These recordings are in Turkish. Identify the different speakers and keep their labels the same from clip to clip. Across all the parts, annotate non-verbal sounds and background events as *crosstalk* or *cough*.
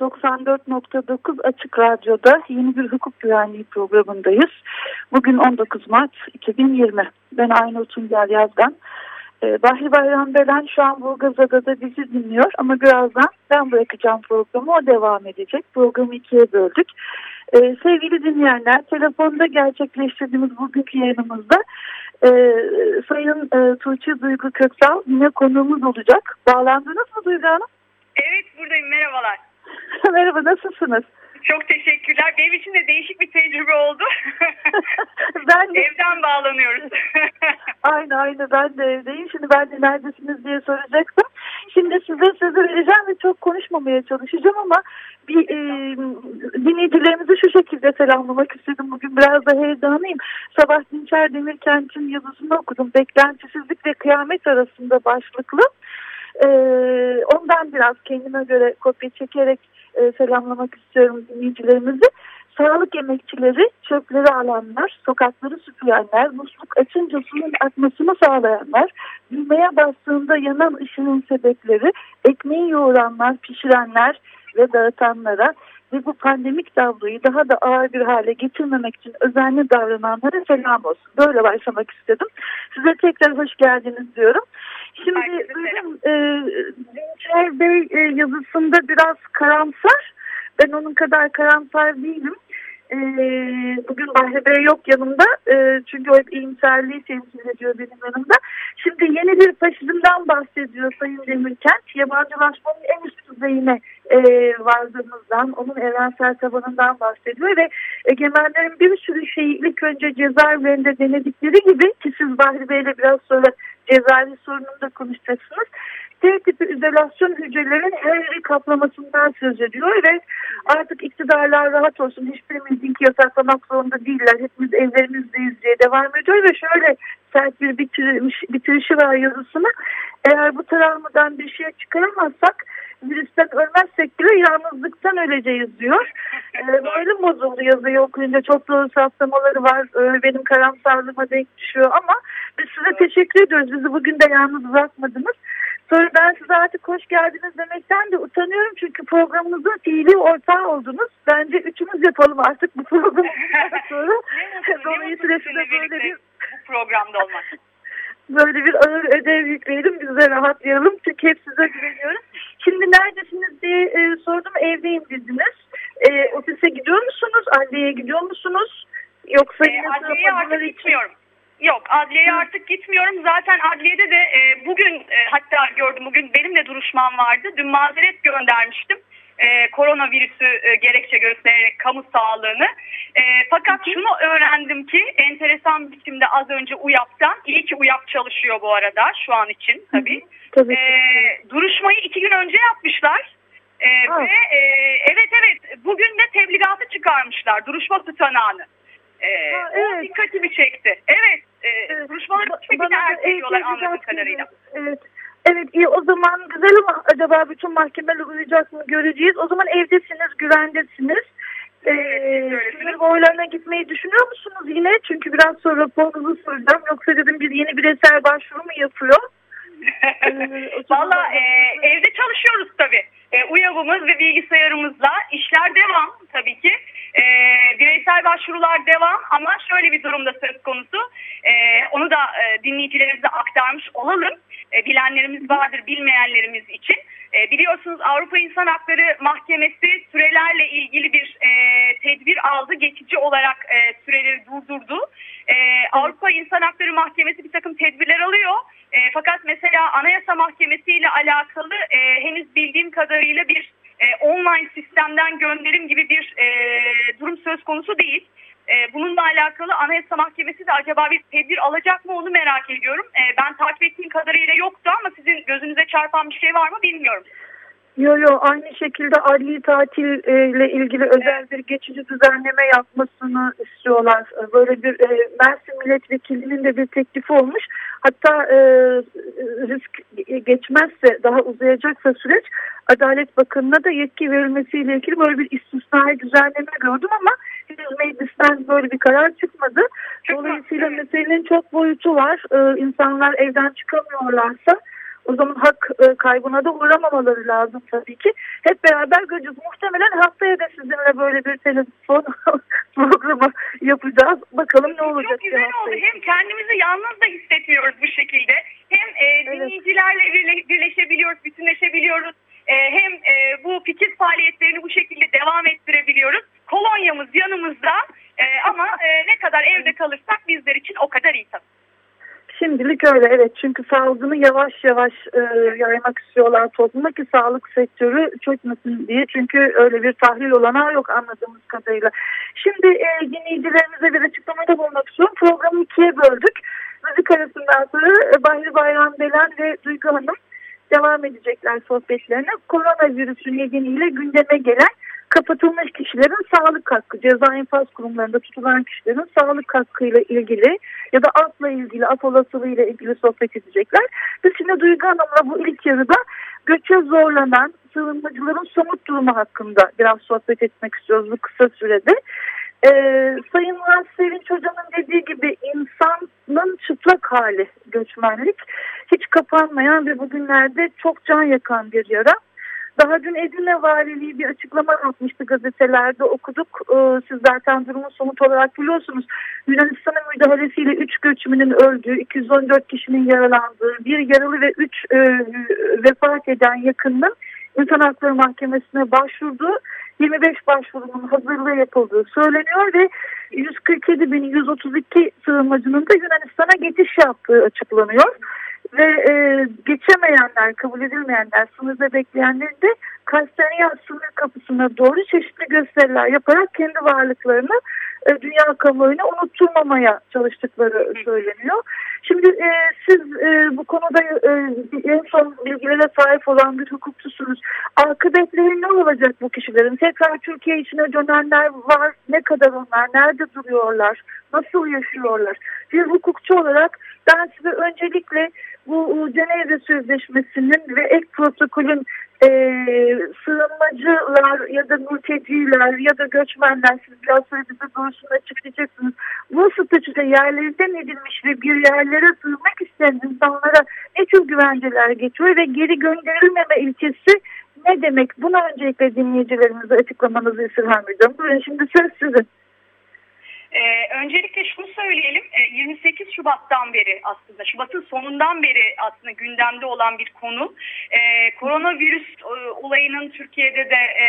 Speaker 1: 94.9 Açık Radyo'da yeni bir hukuk güvenliği programındayız. Bugün 19 Mart 2020. Ben Aynur Tuncel Yazgan. Ee, Bahri Bayram Belen şu an Burgazada'da bizi dinliyor ama birazdan ben bırakacağım programı o devam edecek. Programı ikiye böldük. Ee, sevgili dinleyenler telefonda gerçekleştirdiğimiz bugünkü yayınımızda e, Sayın e, Tuğçe Duygu Köksal yine konuğumuz olacak. Bağlandınız mı Duygu Hanım?
Speaker 2: Evet buradayım merhabalar. *laughs*
Speaker 1: Merhaba nasılsınız?
Speaker 2: Çok teşekkürler. Benim için de değişik bir tecrübe oldu. *laughs*
Speaker 1: ben de...
Speaker 2: Evden bağlanıyoruz. *laughs*
Speaker 1: aynı aynı ben de evdeyim. Şimdi ben de neredesiniz diye soracaktım. Şimdi size sözü vereceğim ve çok konuşmamaya çalışacağım ama bir e, dinleyicilerimizi şu şekilde selamlamak istedim. Bugün biraz da heyecanlıyım. Sabah Dinçer Demirkent'in yazısını okudum. Beklentisizlik ve kıyamet arasında başlıklı. E, ondan biraz kendime göre kopya çekerek e, selamlamak istiyorum dinleyicilerimizi. Sağlık emekçileri, çöpleri alanlar, sokakları süpürenler, musluk açınca suyun akmasını sağlayanlar, düğmeye bastığında yanan ışığın sebepleri, ekmeği yoğuranlar, pişirenler ve dağıtanlara ve bu pandemik tabloyu daha da ağır bir hale getirmemek için özenli davrananlara selam olsun. Böyle başlamak istedim. Size tekrar hoş geldiniz diyorum. Şimdi bizim e, Dinçer Bey e, yazısında biraz karamsar. Ben onun kadar karamsar değilim. E, bugün Bahri Bey yok yanımda. E, çünkü o hep iyimserliği temsil ediyor benim yanımda. Şimdi yeni bir faşizmden bahsediyor Sayın Demirkent. Yabancılaşmanın en üst düzeyine e, vardığımızdan, onun evrensel tabanından bahsediyor ve egemenlerin bir sürü şeyi ilk önce cezaevlerinde denedikleri gibi ki siz Bahri Bey'le biraz sonra cezaevi sorununu da konuşacaksınız. T tipi izolasyon hücrelerin her yeri kaplamasından söz ediyor ve artık iktidarlar rahat olsun hiçbirimizin yasaklamak zorunda değiller. Hepimiz evlerimizdeyiz diye devam ediyor ve şöyle sert bir bitiriş, bitirişi var yazısına. Eğer bu travmadan bir şey çıkaramazsak virüsten ölmezsek bile yalnızlıktan öleceğiz diyor. Ee, böyle bozuldu yazıyı okuyunca çok doğru saptamaları var. Ee, benim karamsarlığıma denk düşüyor ama biz size teşekkür ediyoruz. Bizi bugün de yalnız bırakmadınız. Sonra ben size artık hoş geldiniz demekten de utanıyorum çünkü programımızın fiili ortağı oldunuz. Bence üçümüz yapalım artık bu programı *laughs* sonra.
Speaker 2: Dolayısıyla size böyle bir bu programda olmak. *laughs*
Speaker 1: Böyle bir ağır ödev yükleyelim biz de rahatlayalım çünkü hep size güveniyoruz. Şimdi neredesiniz diye e, sordum evdeyim dediniz. E, ofise gidiyor musunuz? Adliyeye gidiyor musunuz? Yoksa
Speaker 2: e,
Speaker 1: yine
Speaker 2: adliyeye artık için... gitmiyorum. Yok adliyeye Hı. artık gitmiyorum. Zaten adliyede de e, bugün e, hatta gördüm bugün benim de duruşmam vardı. Dün mazeret göndermiştim. E, koronavirüsü e, gerekçe göstererek kamu sağlığını. E, fakat Hı. şunu öğrendim ki enteresan bir biçimde az önce UYAP'tan. İyi ki UYAP çalışıyor bu arada şu an için tabii. Hı. tabii. E, duruşmayı iki gün önce yapmışlar. E, ve e, evet evet bugün de tebligatı çıkarmışlar. Duruşma tutanağını. Ee, ha, evet. Dikkatimi çekti. Evet. E, erteliyorlar anladığım kadarıyla.
Speaker 1: Evet. Evet iyi o zaman güzel ama acaba bütün mahkemeler uyacak mı göreceğiz. O zaman evdesiniz, güvendesiniz. Ee, sınır boylarına gitmeyi düşünüyor musunuz yine? Çünkü biraz sonra raporunuzu soracağım. Yoksa dedim bir yeni bireysel başvuru mu yapıyor?
Speaker 2: Valla e, evde çalışıyoruz tabii. E, uyavımız ve bilgisayarımızla işler devam tabii ki. E, bireysel başvurular devam ama şöyle bir durumda söz konusu. E, onu da e, dinleyicilerimize aktarmış olalım. E, bilenlerimiz vardır bilmeyenlerimiz için. E, biliyorsunuz Avrupa İnsan Hakları Mahkemesi sürelerle ilgili bir e, tedbir aldı. Geçici olarak e, süreleri durdurdu. E, Avrupa İnsan Hakları Mahkemesi bir takım tedbirler alıyor. E, fakat mesela Anayasa Mahkemesi ile alakalı e, henüz bildiğim kadarıyla bir e, online sistemden gönderim gibi bir e, durum söz konusu değil. E, bununla alakalı Anayasa Mahkemesi de acaba bir tedbir alacak mı onu merak ediyorum. E, ben takip ettiğim kadarıyla yoktu ama sizin gözünüze çarpan bir şey var mı bilmiyorum.
Speaker 1: Yo yo aynı şekilde adli tatille ilgili özel bir geçici düzenleme yapmasını istiyorlar. Böyle bir e, Mersin milletvekilinin de bir teklifi olmuş. Hatta e, risk geçmezse daha uzayacaksa süreç Adalet Bakanı'na da yetki verilmesiyle ilgili böyle bir istisnai düzenleme gördüm ama henüz meclisten böyle bir karar çıkmadı. Dolayısıyla meselenin çok boyutu var. Ee, insanlar evden çıkamıyorlarsa o zaman hak e, kaybına da uğramamaları lazım tabii ki. Hep beraber göreceğiz. Muhtemelen haftaya da sizinle böyle bir telefon *laughs* programı yapacağız. Bakalım ne olacak. Çok
Speaker 2: güzel oldu. Hem kendimizi yalnız da hissetmiyoruz bu şekilde. Hem e, dinleyicilerle evet. birleşebiliyoruz, bütünleşebiliyoruz. E, hem e, bu fikir faaliyetlerini bu şekilde devam ettirebiliyoruz. Kolonyamız yanımızda e, ama e, ne kadar evde kalırsak bizler için o kadar iyi tabii.
Speaker 1: Şimdilik öyle evet çünkü salgını yavaş yavaş e, yaymak istiyorlar topluma ki sağlık sektörü çökmesin diye çünkü öyle bir tahlil olanağı yok anladığımız kadarıyla. Şimdi e, dinleyicilerimize bir açıklamada bulmak istiyorum. Programı ikiye böldük. Müzik arasından sonra e, Bahri Bayram Belen ve Duygu Hanım devam edecekler sohbetlerine. Koronavirüsü nedeniyle gündeme gelen kapatılmış kişilerin sağlık hakkı, ceza infaz kurumlarında tutulan kişilerin sağlık hakkıyla ilgili ya da afla ilgili, af olasılığıyla ilgili sohbet edecekler. Biz şimdi Duygu Hanım'la bu ilk yarıda göçe zorlanan sığınmacıların somut durumu hakkında biraz sohbet etmek istiyoruz bu kısa sürede. Ee, Sayın Murat Sevinç Hoca'nın dediği gibi insanın çıplak hali göçmenlik hiç kapanmayan ve bugünlerde çok can yakan bir yara. Daha dün Edirne Valiliği bir açıklama yapmıştı gazetelerde okuduk. Ee, siz zaten durumu somut olarak biliyorsunuz. Yunanistan'ın müdahalesiyle 3 göçmenin öldüğü, 214 kişinin yaralandığı, bir yaralı ve 3 e, vefat eden yakının İnsan Hakları Mahkemesi'ne başvurdu. 25 başvurunun hazırlığı yapıldığı söyleniyor ve 147.132 sığınmacının da Yunanistan'a geçiş yaptığı açıklanıyor ve e, geçemeyenler, kabul edilmeyenler, sınırda bekleyenlerin de Kastanya sınır kapısına doğru çeşitli gösteriler yaparak kendi varlıklarını e, dünya kamuoyuna unutturmamaya çalıştıkları söyleniyor. Şimdi e, siz e, bu konuda e, en son bilgilere sahip olan bir hukukçusunuz. Akıbetleri ne olacak bu kişilerin? Tekrar Türkiye içine dönenler var. Ne kadar onlar? Nerede duruyorlar? Nasıl yaşıyorlar? Bir hukukçu olarak ben size öncelikle bu Cenevre Sözleşmesi'nin ve ek protokolün e, sığınmacılar ya da mülteciler ya da göçmenler siz biraz sonra bize doğrusunu açıklayacaksınız. Bu statüde yerlerinden edilmiş ve bir yerlere sığınmak isteyen insanlara ne tür güvenceler geçiyor ve geri gönderilmeme ilkesi ne demek? Bunu öncelikle dinleyicilerimize açıklamanızı istirham ediyorum. Buyurun şimdi söz sizin.
Speaker 2: Ee, öncelikle şunu söyleyelim, 28 ee, Şubat'tan beri aslında, Şubat'ın sonundan beri aslında gündemde olan bir konu. Ee, koronavirüs e, olayının Türkiye'de de e,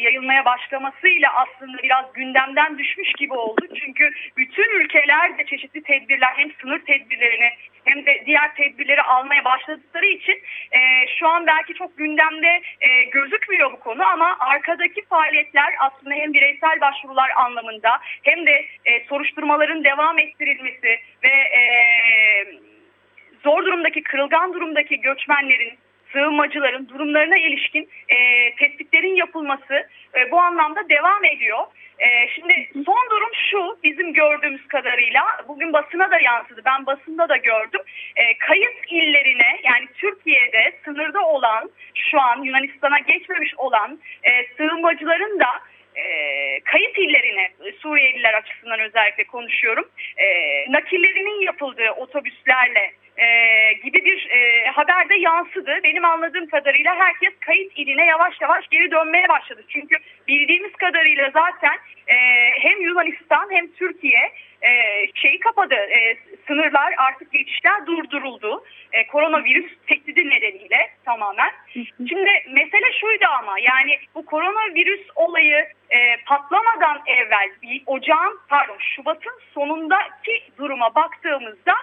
Speaker 2: yayılmaya başlamasıyla aslında biraz gündemden düşmüş gibi oldu. Çünkü bütün ülkeler de çeşitli tedbirler, hem sınır tedbirlerini hem de diğer tedbirleri almaya başladıkları için e, şu an belki çok gündemde e, gözükmüyor bu konu ama arkadaki faaliyetler aslında hem bireysel başvurular anlamında hem de e, soruşturmaların devam ettirilmesi ve e, zor durumdaki, kırılgan durumdaki göçmenlerin sığınmacıların durumlarına ilişkin e, tespitlerin yapılması e, bu anlamda devam ediyor. E, şimdi son durum şu bizim gördüğümüz kadarıyla bugün basına da yansıdı ben basında da gördüm. E, kayıt illerine yani Türkiye'de sınırda olan şu an Yunanistan'a geçmemiş olan e, sığınmacıların da e, kayıt illerine Suriyeliler açısından özellikle konuşuyorum. E, nakillerinin yapıldığı otobüslerle e, gibi bir e, haberde yansıdı. Benim anladığım kadarıyla herkes kayıt iline yavaş yavaş geri dönmeye başladı. Çünkü bildiğimiz kadarıyla zaten e, hem Yunanistan hem Türkiye e, şeyi kapadı. E, sınırlar artık geçişler durduruldu. E, koronavirüs tehdidi nedeniyle tamamen. Şimdi mesele şuydu ama yani bu koronavirüs olayı e, patlamadan evvel bir ocağın pardon Şubat'ın sonundaki duruma baktığımızda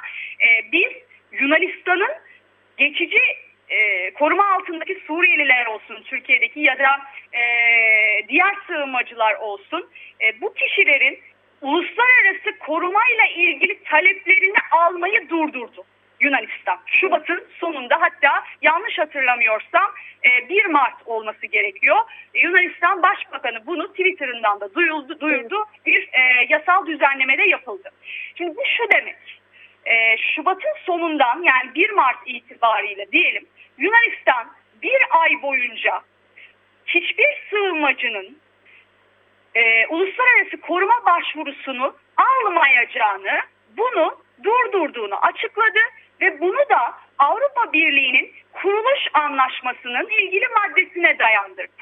Speaker 2: e, biz Yunanistan'ın geçici e, koruma altındaki Suriyeliler olsun Türkiye'deki ya da e, diğer sığınmacılar olsun e, bu kişilerin uluslararası korumayla ilgili taleplerini almayı durdurdu. Yunanistan. Şubat'ın sonunda hatta yanlış hatırlamıyorsam 1 e, Mart olması gerekiyor. Yunanistan Başbakanı bunu Twitter'ından da duyuldu, duyurdu. Bir e, yasal düzenleme de yapıldı. Şimdi bu şu demek. E, Şubat'ın sonundan yani 1 Mart itibariyle diyelim Yunanistan bir ay boyunca hiçbir sığınmacının e, uluslararası koruma başvurusunu almayacağını, bunu durdurduğunu açıkladı ve bunu da Avrupa Birliği'nin kuruluş anlaşmasının ilgili maddesine dayandırdı.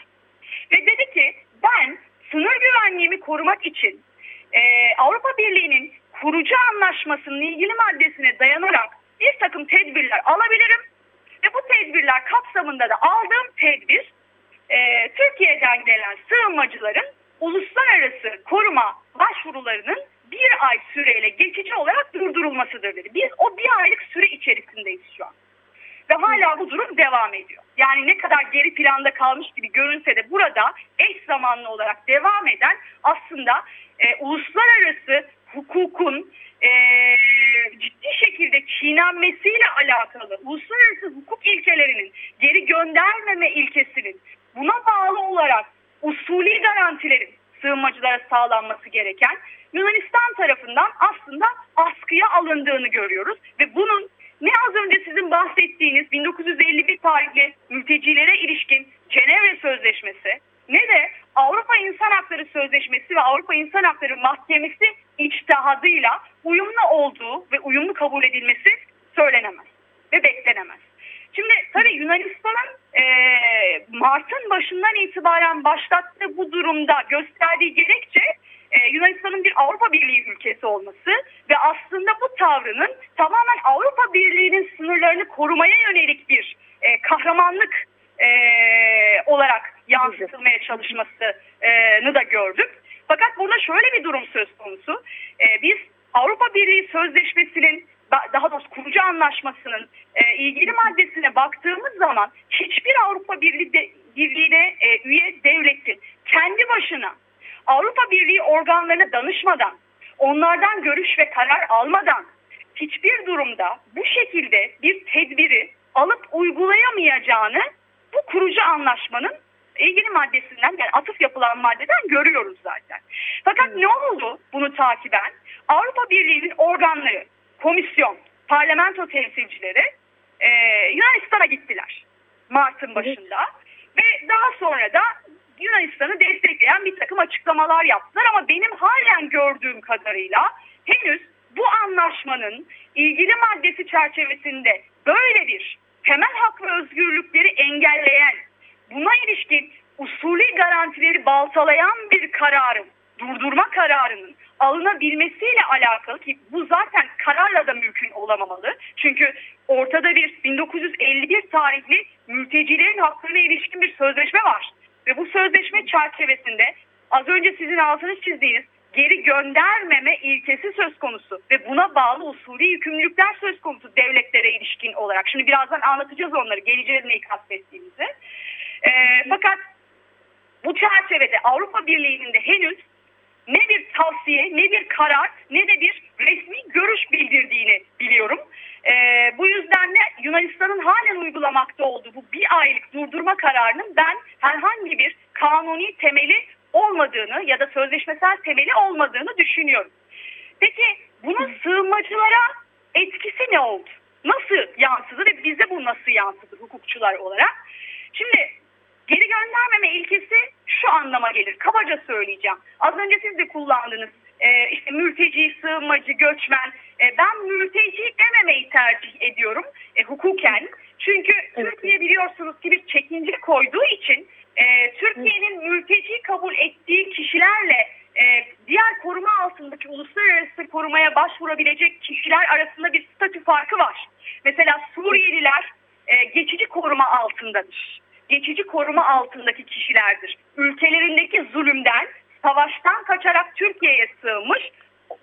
Speaker 2: Ve dedi ki ben sınır güvenliğimi korumak için e, Avrupa Birliği'nin kurucu anlaşmasının ilgili maddesine dayanarak bir takım tedbirler alabilirim. Ve bu tedbirler kapsamında da aldığım tedbir e, Türkiye'den gelen sığınmacıların uluslararası koruma başvurularının bir ay süreyle geçici olarak durdurulmasıdır dedi. Biz o bir aylık süre içerisindeyiz şu an. Ve hala bu durum devam ediyor. Yani ne kadar geri planda kalmış gibi görünse de burada eş zamanlı olarak devam eden aslında e, uluslararası hukukun e, ciddi şekilde çiğnenmesiyle alakalı uluslararası hukuk ilkelerinin geri göndermeme ilkesinin buna bağlı olarak usulü garantilerin sığınmacılara sağlanması gereken Yunanistan tarafından aslında askıya alındığını görüyoruz ve bunun ne az önce sizin bahsettiğiniz 1951 tarihli mültecilere ilişkin Cenevre Sözleşmesi ne de Avrupa İnsan Hakları Sözleşmesi ve Avrupa İnsan Hakları Mahkemesi içtihadıyla uyumlu olduğu ve uyumlu kabul edilmesi söylenemez ve beklenemez. Şimdi tabii Yunanistan'ın e, Mart'ın başından itibaren başlattığı bu durumda gösterdiği gerekçe e, Yunanistan'ın bir Avrupa Birliği ülkesi olması ve aslında bu tavrının tamamen Avrupa Birliği'nin sınırlarını korumaya yönelik bir e, kahramanlık e, olarak yansıtılmaya çalışmasını da gördük. Fakat burada şöyle bir durum söz konusu. E, biz Avrupa Birliği Sözleşmesi'nin daha doğrusu kurucu anlaşmasının e, ilgili maddesine baktığımız zaman hiçbir Avrupa Birliği de, Birliği'ne e, üye devletin kendi başına Avrupa Birliği organlarına danışmadan, onlardan görüş ve karar almadan hiçbir durumda bu şekilde bir tedbiri alıp uygulayamayacağını bu kurucu anlaşmanın ilgili maddesinden yani atıf yapılan maddeden görüyoruz zaten. Fakat ne oldu bunu takiben? Avrupa Birliği'nin organları, komisyon, parlamento temsilcileri e, Yunanistan'a gittiler Mart'ın başında. Ve daha sonra da Yunanistan'ı destekleyen bir takım açıklamalar yaptılar ama benim halen gördüğüm kadarıyla henüz bu anlaşmanın ilgili maddesi çerçevesinde böyle bir temel hak ve özgürlükleri engelleyen, buna ilişkin usulü garantileri baltalayan bir kararın, durdurma kararının alınabilmesiyle alakalı ki bu zaten kararla da mümkün olamamalı. Çünkü ortada bir 1951 tarihli mültecilerin haklarına ilişkin bir sözleşme var. Ve bu sözleşme çerçevesinde az önce sizin altını çizdiğiniz geri göndermeme ilkesi söz konusu ve buna bağlı usulü yükümlülükler söz konusu devletlere ilişkin olarak. Şimdi birazdan anlatacağız onları geleceğiz neyi kastettiğimizi. E, fakat bu çerçevede Avrupa Birliği'nin de henüz ne bir tavsiye ne bir karar ne de bir resmi görüş bildirdiğini biliyorum. Ee, bu yüzden de Yunanistan'ın halen uygulamakta olduğu bu bir aylık durdurma kararının ben herhangi bir kanuni temeli olmadığını ya da sözleşmesel temeli olmadığını düşünüyorum. Peki bunun sığınmacılara etkisi ne oldu? Nasıl yansıdı ve bize bu nasıl yansıdı hukukçular olarak? Şimdi geri göndermeme ilkesi şu anlama gelir. Kabaca söyleyeceğim. Az önce siz de kullandınız. Ee, işte mülteci, sığınmacı, göçmen. Ee, ben mülteci dememeyi tercih ediyorum e, hukuken. Çünkü evet. Türkiye biliyorsunuz ki bir çekince koyduğu için e, Türkiye'nin mülteci kabul ettiği kişilerle e, diğer koruma altındaki uluslararası korumaya başvurabilecek kişiler arasında bir statü farkı var. Mesela Suriyeliler e, geçici koruma altındadır. Geçici koruma altındaki kişilerdir. Ülkelerindeki zulümden, savaştan kaçarak Türkiye'ye sığınmış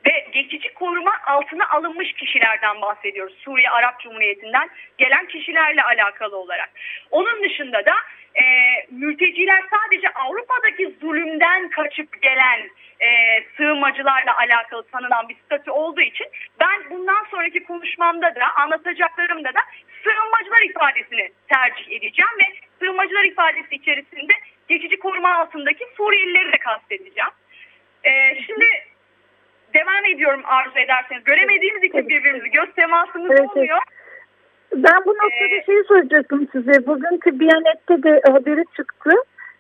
Speaker 2: ve geçici koruma altına alınmış kişilerden bahsediyoruz. Suriye Arap Cumhuriyeti'nden gelen kişilerle alakalı olarak. Onun dışında da e, mülteciler sadece Avrupa'daki zulümden kaçıp gelen e, sığınmacılarla alakalı tanınan bir statü olduğu için ben bundan sonraki konuşmamda da anlatacaklarımda da sığınmacılar ifadesini tercih edeceğim ve sığınmacılar ifadesi içerisinde geçici koruma altındaki Suriyelileri de kastedeceğim. E, şimdi devam ediyorum arzu ederseniz. Göremediğimiz için birbirimizi göz temasımız evet, oluyor.
Speaker 1: Ben bu noktada ee, şeyi soracaktım size. Bugün Biyanet'te de haberi çıktı.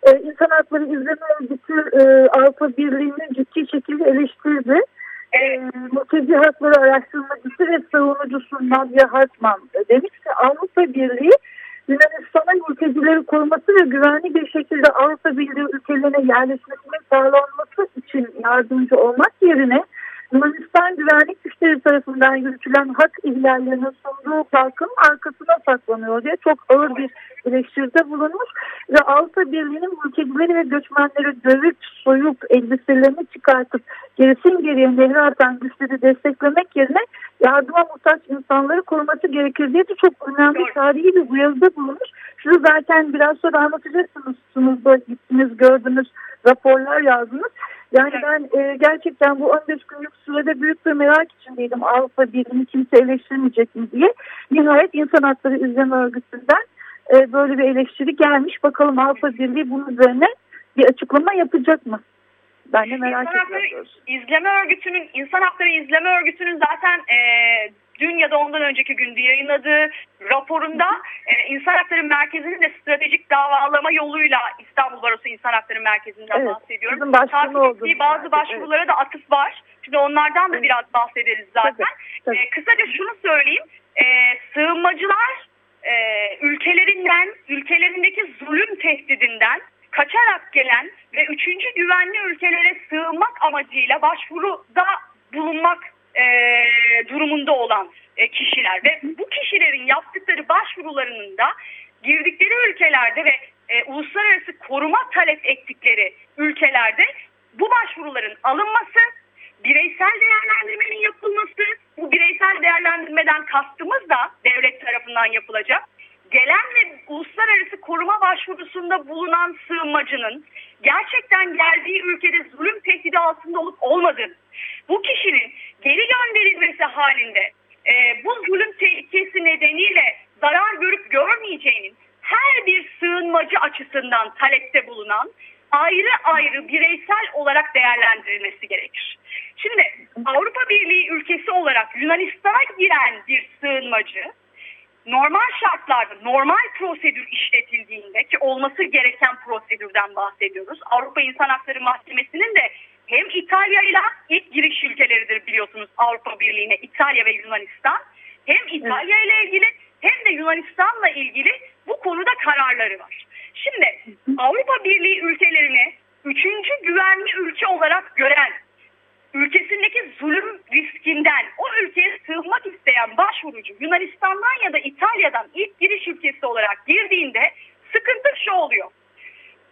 Speaker 1: Ee, İnsan Hakları İzleme Örgütü e, Avrupa Birliği'ni ciddi şekilde eleştirdi. E, Hakları Araştırmacısı ve savunucusu Nadia Hartman demiş ki Avrupa Birliği Yunanistan'a mültecileri koruması ve güvenli bir şekilde Avrupa Birliği ülkelerine yerleşmesinin sağlanması için yardımcı olmak yerine Yunanistan güvenlik güçleri tarafından yürütülen hak ihlallerinin sunduğu farkın arkasına saklanıyor diye çok ağır bir eleştiride bulunmuş ve Avrupa Birliği'nin mültecileri ve göçmenleri dövüp soyup elbiselerini çıkartıp gerisin geriye nehre atan güçleri desteklemek yerine yardıma muhtaç insanları koruması gerekir diye de çok önemli tarihi bir uyarıda bulunmuş. Siz zaten biraz sonra anlatacaksınız. Sunuzda gittiniz, gördünüz, raporlar yazdınız. Yani ben e, gerçekten bu 15 günlük sürede büyük bir merak içindeydim. Avrupa Birliği'ni kimse eleştirmeyecek mi diye. Nihayet İnsan Hakları İzleme Örgütü'nden e, böyle bir eleştiri gelmiş. Bakalım Avrupa Birliği bunun üzerine bir açıklama yapacak mı? Ben de merak ediyorum.
Speaker 2: İzleme Örgütü'nün, İnsan Hakları İzleme Örgütü'nün zaten e, dün ya da ondan önceki günde yayınladığı raporunda e, İnsan Hakları Merkezi'nin de stratejik davalama yoluyla İstanbul Barosu İnsan Hakları Merkezi'nden evet, bahsediyorum. Takip bazı başvurulara evet. da atıf var. Şimdi onlardan da evet. biraz bahsederiz zaten. Tabii, tabii. E, kısaca şunu söyleyeyim. E, sığınmacılar e, ülkelerinden, ülkelerindeki zulüm tehdidinden kaçarak gelen ve üçüncü güvenli ülkelere sığınmak amacıyla başvuruda bulunmak e, durumunda olan e, kişiler ve bu kişilerin yaptıkları başvurularının da girdikleri ülkelerde ve e, uluslararası koruma talep ettikleri ülkelerde bu başvuruların alınması, bireysel değerlendirmenin yapılması, bu bireysel değerlendirmeden kastımız da devlet tarafından yapılacak. Gelen ve uluslararası koruma başvurusunda bulunan sığınmacının gerçekten geldiği ülkede zulüm tehdidi altında olup olmadığını, bu kişinin geri gönderilmesi halinde e, bu zulüm tehlikesi nedeniyle zarar görüp görmeyeceğinin her bir sığınmacı açısından talepte bulunan ayrı ayrı bireysel olarak değerlendirilmesi gerekir. Şimdi Avrupa Birliği ülkesi olarak Yunanistan'a giren bir sığınmacı normal şartlarda normal prosedür işletildiğinde ki olması gereken prosedürden bahsediyoruz. Avrupa İnsan Hakları Mahkemesi'nin de hem İtalya ile ilk giriş ülkeleridir biliyorsunuz Avrupa Birliği'ne İtalya ve Yunanistan. Hem İtalya ile ilgili hem de Yunanistan'la ilgili bu konuda kararları var. Şimdi Avrupa Birliği ülkelerini üçüncü güvenli ülke olarak gören ülkesindeki zulüm riskinden o ülkeye sığınmak isteyen başvurucu Yunanistan'dan ya da İtalya'dan ilk giriş ülkesi olarak girdiğinde sıkıntı şu oluyor.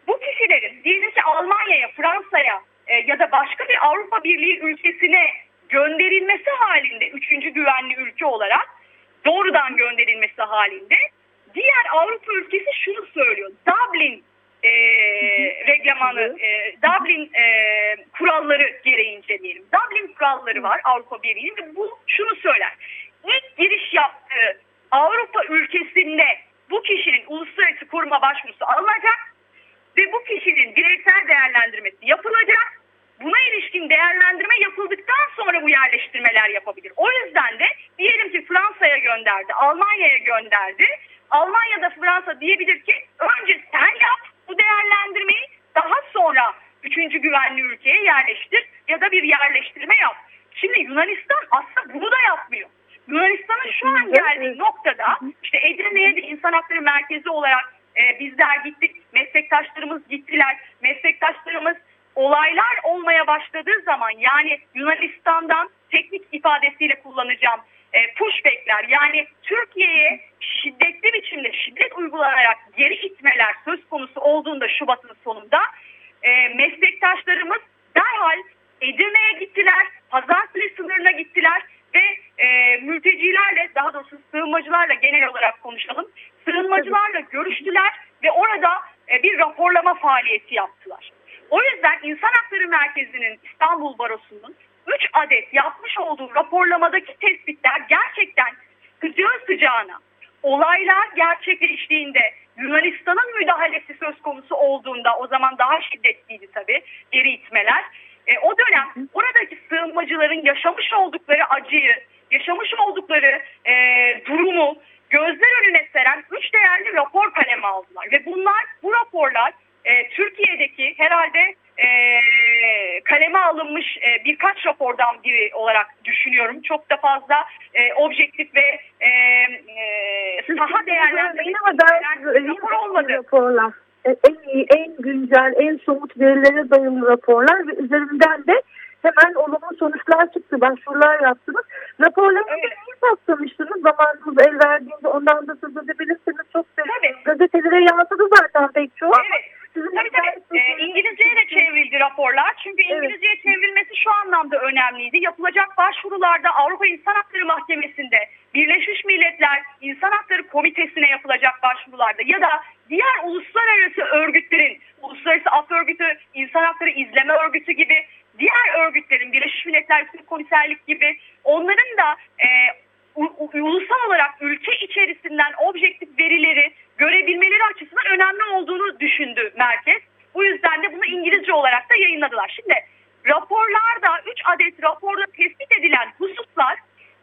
Speaker 2: Bu kişilerin diyelim ki Almanya'ya, Fransa'ya e, ya da başka bir Avrupa Birliği ülkesine gönderilmesi halinde üçüncü güvenli ülke olarak doğrudan gönderilmesi halinde diğer Avrupa ülkesi şunu söylüyor. Dublin e, reglamanı, e, Dublin e, kuralları gereğince diyelim. Dublin kuralları var Avrupa Birliği'nin ve bu şunu söyler. İlk giriş yaptığı Avrupa ülkesinde bu kişinin uluslararası koruma başvurusu alınacak ve bu kişinin bireysel değerlendirmesi yapılacak. Buna ilişkin değerlendirme yapıldıktan sonra bu yerleştirmeler yapabilir. O yüzden de diyelim ki Fransa'ya gönderdi, Almanya'ya gönderdi. Almanya'da Fransa diyebilir ki önce sen yap bu değerlendirmeyi daha sonra üçüncü güvenli ülkeye yerleştir ya da bir yerleştirme yap. Şimdi Yunanistan aslında bunu da yapmıyor. Yunanistan'ın şu an geldiği noktada işte Edirne'ye de insan hakları merkezi olarak e, bizler gittik, meslektaşlarımız gittiler, meslektaşlarımız olaylar olmaya başladığı zaman yani Yunanistan'dan teknik ifadesiyle kullanacağım e, pushbackler yani Türkiye'ye şiddetli biçimde şiddet uygulanarak geri konusu olduğunda Şubat'ın sonunda e, meslektaşlarımız derhal Edirne'ye gittiler, Pazartesi sınırına gittiler ve e, mültecilerle daha doğrusu sığınmacılarla genel olarak konuşalım. Sığınmacılarla görüştüler ve orada e, bir raporlama faaliyeti yaptılar. O yüzden İnsan Hakları Merkezi'nin İstanbul Barosu'nun 3 adet yapmış olduğu raporlamadaki tespitler gerçekten sıcağı sıcağına olaylar gerçekleştiğinde Yunanistan'ın müdahalesi söz konusu olduğunda o zaman daha şiddetliydi tabii geri itmeler. E, o dönem oradaki sığınmacıların yaşamış oldukları acıyı, yaşamış oldukları e, durumu gözler önüne seren üç değerli rapor kaleme aldılar. Ve bunlar bu raporlar e, Türkiye'deki herhalde e, kaleme alınmış e, birkaç rapordan biri olarak düşünüyorum. Çok da fazla e, objektif ve e, e, saha değerlendirmesi rapor olmadı.
Speaker 1: Raporlar. E, en iyi, en güncel, en somut verilere dayalı raporlar ve üzerinden de hemen olumlu sonuçlar çıktı. Başvurular yaptınız. Raporlarınızı evet. neyi saptamıştınız? Zamanınız el verdiğinde ondan da söz edebilirsiniz. Çok sevdim. Gazetelere yansıdı zaten pek çok.
Speaker 2: Evet. Sizin tabii tabii. E, İngilizceye de çevrildi raporlar. Çünkü İngilizceye evet. çevrilmesi şu anlamda önemliydi. Yapılacak başvurularda Avrupa İnsan Hakları Mahkemesi'nde Birleşmiş Milletler İnsan Hakları Komitesi'ne yapılacak başvurularda ya da diğer uluslararası örgütlerin, Uluslararası Af Örgütü, İnsan Hakları İzleme Örgütü gibi diğer örgütlerin, Birleşmiş Milletler Yüksek Komiserlik gibi onların da e, ulusal olarak ülke içerisinden objektif verileri görebilmeleri açısından önemli olduğunu düşündü merkez. Bu yüzden de bunu İngilizce olarak da yayınladılar. Şimdi raporlarda 3 adet raporda tespit edilen hususlar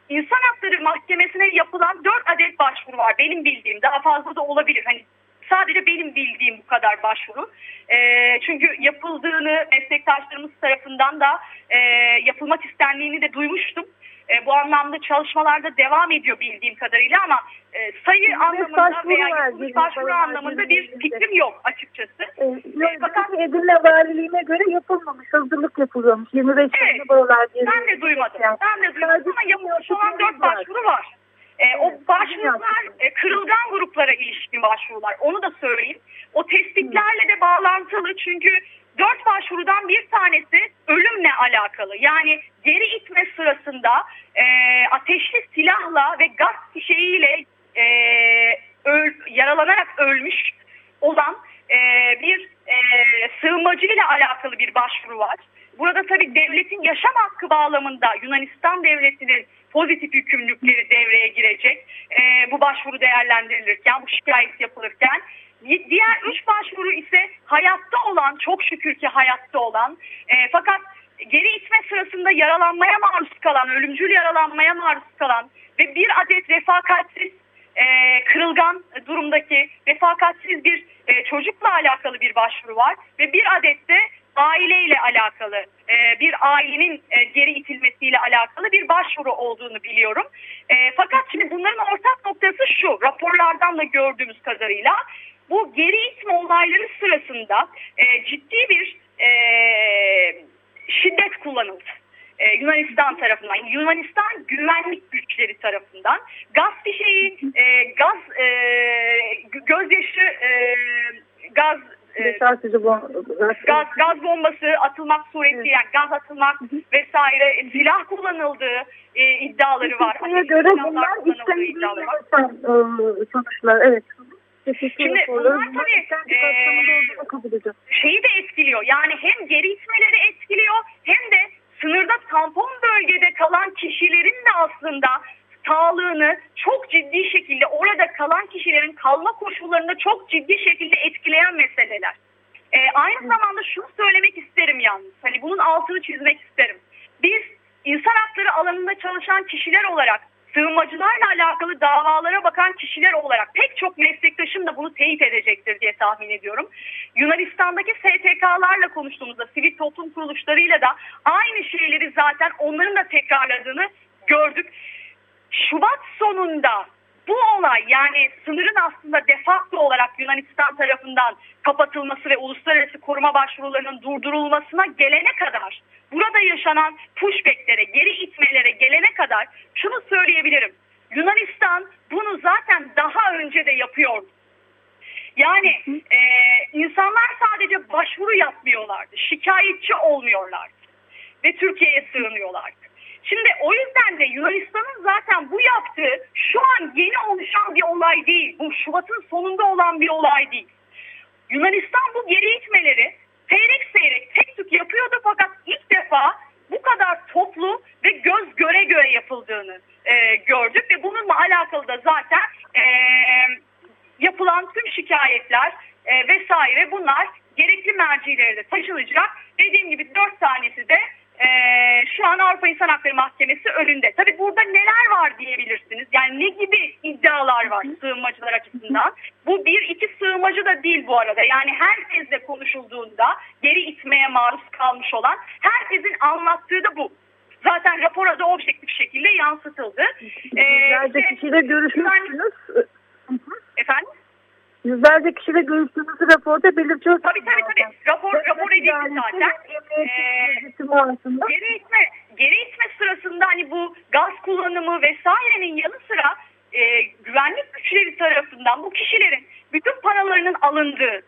Speaker 2: İnsan Hakları Mahkemesi'ne yapılan 4 adet başvuru var. Benim bildiğim daha fazla da olabilir. Hani sadece benim bildiğim bu kadar başvuru. E, çünkü yapıldığını meslektaşlarımız tarafından da e, yapılmak istendiğini de duymuştum. E, bu anlamda çalışmalarda devam ediyor bildiğim kadarıyla ama e, sayı Biz anlamında veya yapılmış başvuru anlamında bir fikrim yok açıkçası.
Speaker 1: E, e, fakat Edirne Valiliğine göre yapılmamış, hazırlık yapılıyormuş. 25 evet,
Speaker 2: buralar diye. Ben de duymadım. Yani. Ben de duymadım ama yapılmış olan 4 başvuru var. E, o başvurular e, kırılgan gruplara ilişkin başvurular. Onu da söyleyeyim. O tespitlerle de bağlantılı çünkü dört başvurudan bir tanesi ölümle alakalı. Yani geri itme sırasında e, ateşli silahla ve gaz fişeğiyle e, öl, yaralanarak ölmüş olan e, bir e, sığınmacıyla alakalı bir başvuru var. Burada tabii devletin yaşam hakkı bağlamında Yunanistan devletinin pozitif yükümlülükleri devreye girecek. E, bu başvuru değerlendirilirken, bu şikayet yapılırken. Diğer üç başvuru ise hayatta olan, çok şükür ki hayatta olan e, fakat geri itme sırasında yaralanmaya maruz kalan, ölümcül yaralanmaya maruz kalan ve bir adet refakatsiz e, kırılgan durumdaki refakatsiz bir e, çocukla alakalı bir başvuru var ve bir adet de aileyle alakalı e, bir ailenin e, geri itilmesiyle alakalı bir başvuru olduğunu biliyorum. E, fakat şimdi bunların ortak noktası şu raporlardan da gördüğümüz kadarıyla bu geri itme olayları sırasında e, ciddi bir e, şiddet kullanıldı. Ee, Yunanistan tarafından, Yunanistan güvenlik güçleri tarafından gaz fişeği, e, gaz, e, gözyaşı, e, gaz
Speaker 1: e,
Speaker 2: gaz, gaz bombası atılmak suretiyle yani gaz atılmak vesaire silah kullanıldığı e, iddiaları var.
Speaker 1: Türkiye'ye göre bunlar istemediği e, sonuçlar. Evet.
Speaker 2: Şimdi bunlar tabii e, şeyi de etkiliyor. Yani hem geri itmeleri etkiliyor hem de sınırda tampon bölgede kalan kişilerin de aslında sağlığını çok ciddi şekilde orada kalan kişilerin kalma koşullarını çok ciddi şekilde etkileyen meseleler. E, aynı zamanda şunu söylemek isterim yalnız. Hani bunun altını çizmek isterim. Biz insan hakları alanında çalışan kişiler olarak sığınmacılarla alakalı davalara bakan kişiler olarak pek çok meslektaşım da bunu teyit edecektir diye tahmin ediyorum. Yunanistan'daki STK'larla konuştuğumuzda sivil toplum kuruluşlarıyla da aynı şeyleri zaten onların da tekrarladığını gördük. Şubat sonunda bu olay yani sınırın aslında defakto olarak Yunanistan tarafından kapatılması ve uluslararası koruma başvurularının durdurulmasına gelene kadar burada yaşanan pushbacklere, geri itmelere gelene kadar şunu söyleyebilirim. Yunanistan bunu zaten daha önce de yapıyordu. Yani e, insanlar sadece başvuru yapmıyorlardı, şikayetçi olmuyorlardı. ve Türkiye'ye sığınıyorlardı. Şimdi o yüzden de Yunanistan'ın zaten bu yaptığı şu an yeni oluşan bir olay değil. Bu Şubat'ın sonunda olan bir olay değil. Yunanistan bu geri itmeleri seyrek seyrek tek tük yapıyordu fakat defa bu kadar toplu ve göz göre göre yapıldığını e, gördük ve bununla alakalı da zaten e, yapılan tüm şikayetler e, vesaire bunlar gerekli mercilere de taşınacak. Dediğim gibi dört tanesi de e, şu an Avrupa İnsan Hakları Mahkemesi önünde. Tabi burada neler var diyebilirsiniz. Yani ne gibi iddialar var sığınmacılar açısından. Bu bir iki sığınmacı da değil bu arada. Yani herkesle konuşulduğunda geri itmeye maruz kalmış olan herkesin anlattığı da bu. Zaten rapora da objektif şekilde yansıtıldı.
Speaker 1: Yüzlerce ee, kişiyle görüşmüşsünüz.
Speaker 2: Efendim?
Speaker 1: Yüzlerce kişiyle görüştüğünüzü raporda belirtiyor.
Speaker 2: Tabii tabii tabii. Rapor, rapor edildi zaten. Ee, geri itme, geri itme sırasında hani bu gaz kullanımı vesairenin yanı sıra e, güvenlik güçleri tarafından bu kişilerin bütün paralarının alındığı,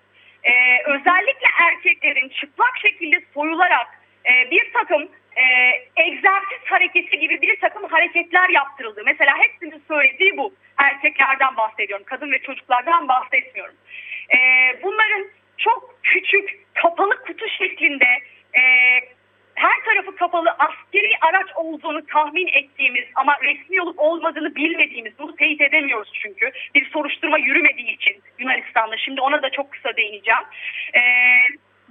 Speaker 2: e, özellikle erkeklerin çıplak şekilde soyularak e, bir takım e, egzersiz hareketi gibi bir takım hareketler yaptırıldı. Mesela hepsinin söylediği bu. Erkeklerden bahsediyorum. Kadın ve çocuklardan bahsetmiyorum. E, bunların çok küçük kapalı kutu şeklinde e, her tarafı kapalı askeri araç olduğunu tahmin ettiğimiz ama resmi olup olmadığını bilmediğimiz bunu teyit edemiyoruz çünkü bir soruşturma yürümediği için Yunanistan'da şimdi ona da çok kısa değineceğim. Ee,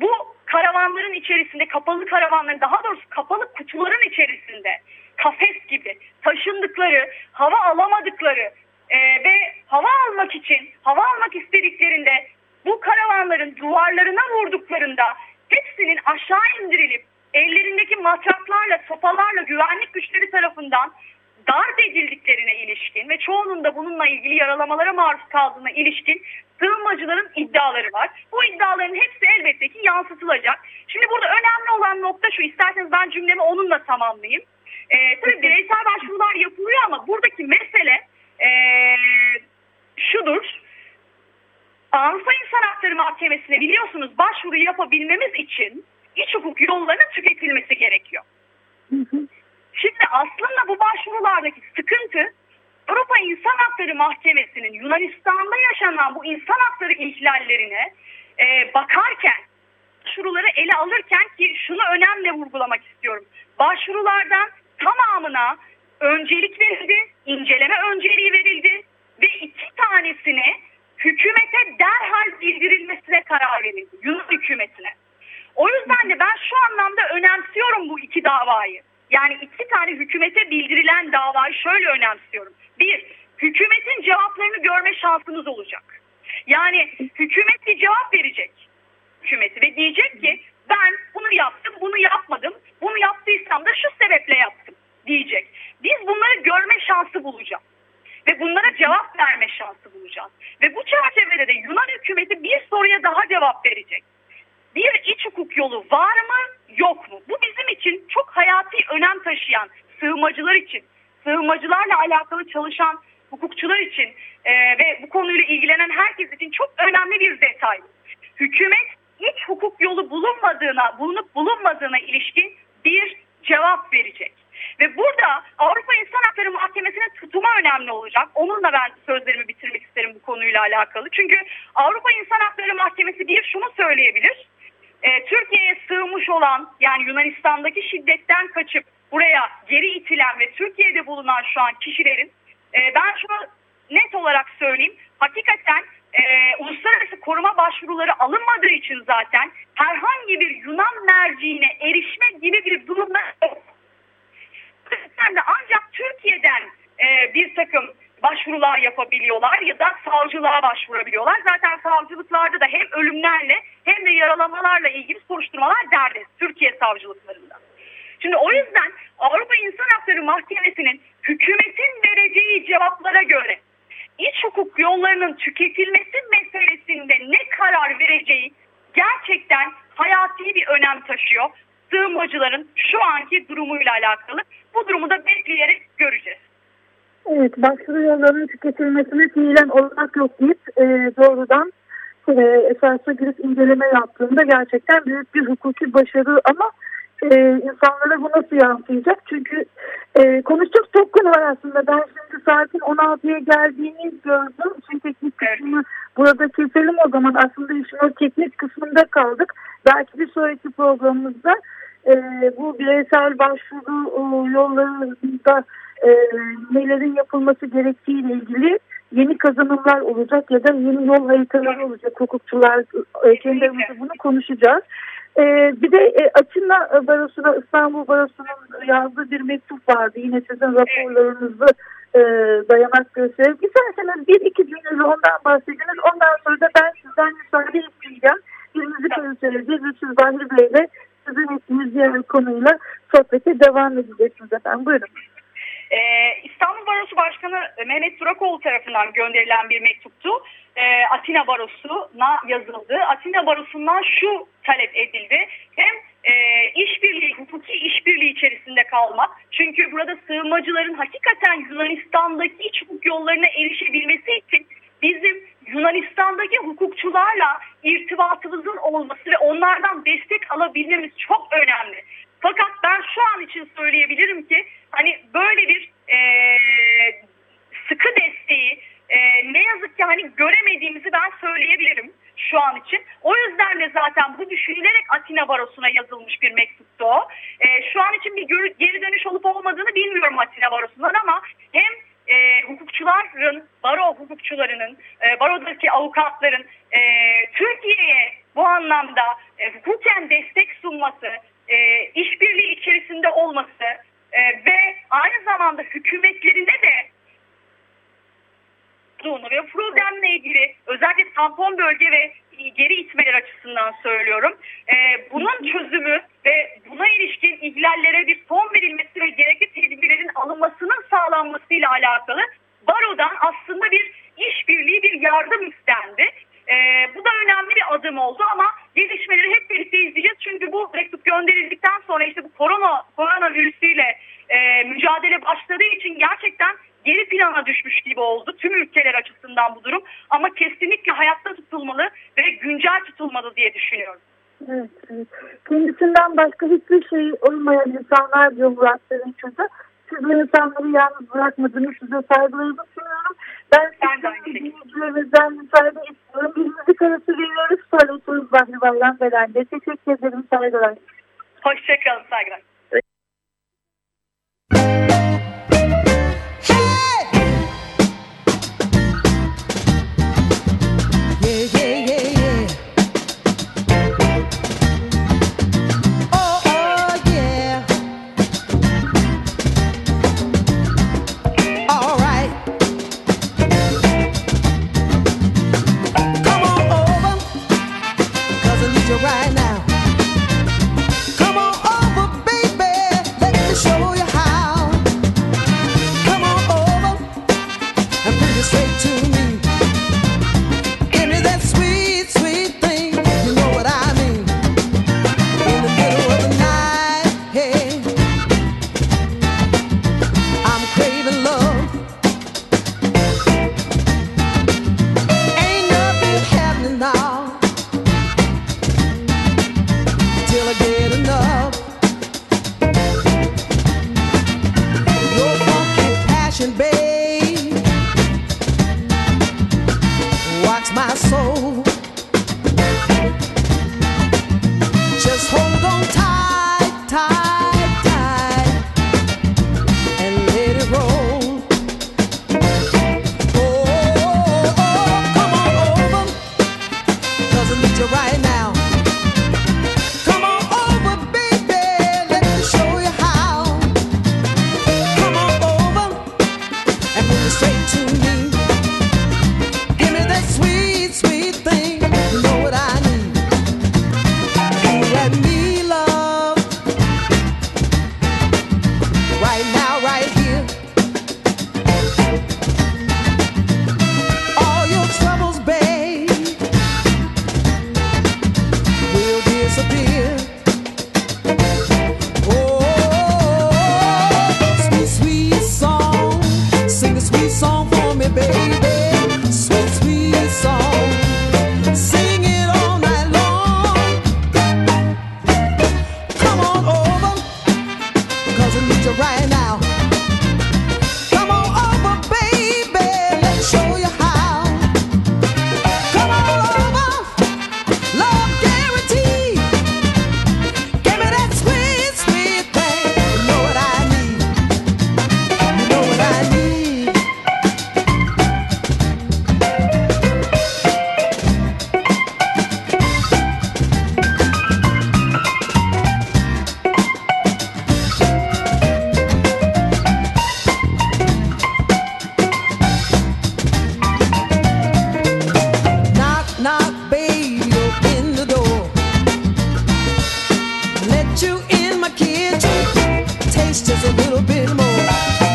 Speaker 2: bu karavanların içerisinde kapalı karavanların daha doğrusu kapalı kutuların içerisinde kafes gibi taşındıkları, hava alamadıkları e, ve hava almak için hava almak istediklerinde bu karavanların duvarlarına vurduklarında hepsinin aşağı indirilip ellerindeki matraklarla, sopalarla güvenlik güçleri tarafından darp edildiklerine ilişkin ve çoğunun da bununla ilgili yaralamalara maruz kaldığına ilişkin sığınmacıların iddiaları var. Bu iddiaların hepsi elbette ki yansıtılacak. Şimdi burada önemli olan nokta şu, isterseniz ben cümlemi onunla tamamlayayım. Ee, tabii bireysel başvurular yapılıyor ama buradaki mesele ee, şudur. Avrupa İnsan Hakları Mahkemesi'ne biliyorsunuz başvuru yapabilmemiz için iç hukuk yollarının tüketilmesi gerekiyor. Şimdi aslında bu başvurulardaki sıkıntı Avrupa İnsan Hakları Mahkemesi'nin Yunanistan'da yaşanan bu insan hakları ihlallerine e, bakarken başvuruları ele alırken ki şunu önemli vurgulamak istiyorum. Başvurulardan tamamına öncelik verildi, inceleme önceliği verildi ve iki tanesini hükümete derhal bildirilmesine karar verildi. Yunan hükümetine. O yüzden de ben şu anlamda önemsiyorum bu iki davayı. Yani iki tane hükümete bildirilen davayı şöyle önemsiyorum. Bir, hükümetin cevaplarını görme şansımız olacak. Yani hükümet bir cevap verecek hükümeti ve diyecek ki ben bunu yaptım, bunu yapmadım, bunu yaptıysam da şu sebeple yaptım diyecek. Biz bunları görme şansı bulacağız ve bunlara cevap verme şansı bulacağız. Ve bu çerçevede de Yunan hükümeti bir soruya daha cevap verecek. Bir iç hukuk yolu var mı, yok mu? Bu bizim için çok hayati önem taşıyan sığınmacılar için, sığınmacılarla alakalı çalışan hukukçular için e, ve bu konuyla ilgilenen herkes için çok önemli bir detay. Hükümet iç hukuk yolu bulunmadığına, bulunup bulunmadığına ilişkin bir cevap verecek. Ve burada Avrupa İnsan Hakları Mahkemesi'nin tutumu önemli olacak. Onunla ben sözlerimi bitirmek isterim bu konuyla alakalı. Çünkü Avrupa İnsan Hakları Mahkemesi bir şunu söyleyebilir. E, Türkiye'ye sığmış olan yani Yunanistan'daki şiddetten kaçıp buraya geri itilen ve Türkiye'de bulunan şu an kişilerin e, ben şunu net olarak söyleyeyim. Hakikaten e, uluslararası koruma başvuruları alınmadığı için zaten herhangi bir Yunan merciğine erişme gibi bir durumda yok. Ancak Türkiye'den bir takım başvurular yapabiliyorlar ya da savcılığa başvurabiliyorlar. Zaten savcılıklarda da hem ölümlerle hem de yaralamalarla ilgili soruşturmalar derdi Türkiye savcılıklarında. Şimdi o yüzden Avrupa İnsan Hakları Mahkemesi'nin hükümetin vereceği cevaplara göre iç hukuk yollarının tüketilmesi meselesinde ne karar vereceği gerçekten hayati bir önem taşıyor. Sığınmacıların şu anki durumuyla alakalı. Bu durumu da bekleyerek göreceğiz.
Speaker 1: Evet, başvuru yollarının tüketilmesine fiilen olarak yok deyip e, doğrudan e, esasla girip inceleme yaptığında gerçekten büyük bir hukuki başarı ama e, insanlara bu nasıl yansıyacak? Çünkü e, konuşacak çok konu var aslında. Ben şimdi saatin 16'ya geldiğini gördüm. Şimdi teknik kısmını burada keselim o zaman. Aslında işin o teknik kısmında kaldık. Belki bir sonraki programımızda e, bu bireysel başvuru yollarında e, nelerin yapılması gerektiği ile ilgili yeni kazanımlar olacak ya da yeni yol haritaları olacak hukukçular e, kendi bunu konuşacağız. Ee, bir de e, Atina Barosu'na İstanbul Barosu'nun yazdığı bir mektup vardı. Yine sizin raporlarınızı e, dayanak göstererek. İsterseniz bir iki cümleyle ondan bahsediniz. Ondan sonra da ben sizden müsaade isteyeceğim. Bir müzik söyleyeceğiz ve siz Bahri Bey'le sizin ettiğiniz diğer konuyla sohbete devam edeceksiniz efendim. Buyurun.
Speaker 2: Ee, İstanbul Barosu Başkanı Mehmet Durakoğlu tarafından gönderilen bir mektuptu. Ee, Atina Barosu'na yazıldı. Atina Barosu'ndan şu talep edildi. Hem e, işbirliği, hukuki işbirliği içerisinde kalmak. Çünkü burada sığınmacıların hakikaten Yunanistan'daki iç hukuk yollarına erişebilmesi için bizim Yunanistan'daki hukukçularla irtibatımızın olması ve onlardan destek alabilmemiz çok önemli. Fakat ben şu an için söyleyebilirim ki hani böyle bir e, sıkı desteği e, ne yazık ki hani göremediğimizi ben söyleyebilirim şu an için. O yüzden de zaten bu düşünülerek Atina Barosu'na yazılmış bir mektuptu o. E, şu an için bir geri dönüş olup olmadığını bilmiyorum Atina Barosu'ndan ama hem e, hukukçuların, baro hukukçularının, e, barodaki avukatların e, Türkiye'ye bu anlamda e, hukuken destek sunması, e, işbirliği içerisinde olması e, ve aynı zamanda hükümetlerine de ve problemle ilgili özellikle tampon bölge ve geri itmeler açısından söylüyorum. Ee, bunun çözümü ve buna ilişkin ihlallere bir son verilmesi ve gerekli tedbirlerin alınmasının sağlanmasıyla alakalı Baro'dan aslında bir işbirliği, bir yardım istendi. Ee, bu da önemli bir adım oldu ama gelişmeleri hep birlikte izleyeceğiz. Çünkü bu mektup gönderildikten sonra işte bu korona koronavirüsüyle e, mücadele başladığı için gerçekten geri plana düşmüş gibi oldu tüm ülkeler açısından bu durum. Ama kesinlikle hayatta tutulmalı ve güncel tutulmalı diye düşünüyorum.
Speaker 1: Evet, evet. Kendisinden başka hiçbir şey olmayan insanlar diyor Murat Sevinç'e. Siz bu insanları yalnız bırakmadınız. Size saygılarımı sunuyorum. Ben sizden dinleyicilerimizden müsaade istiyorum. Bir müzik arası veriyoruz. Sonra söz Bahri Bayram Belen'de. Teşekkür ederim. Saygılar.
Speaker 2: Hoşçakalın. Saygılar.
Speaker 3: to hey. hold on tight,
Speaker 4: tight. you
Speaker 2: in
Speaker 4: my
Speaker 2: kitchen. Taste just a little
Speaker 4: bit more.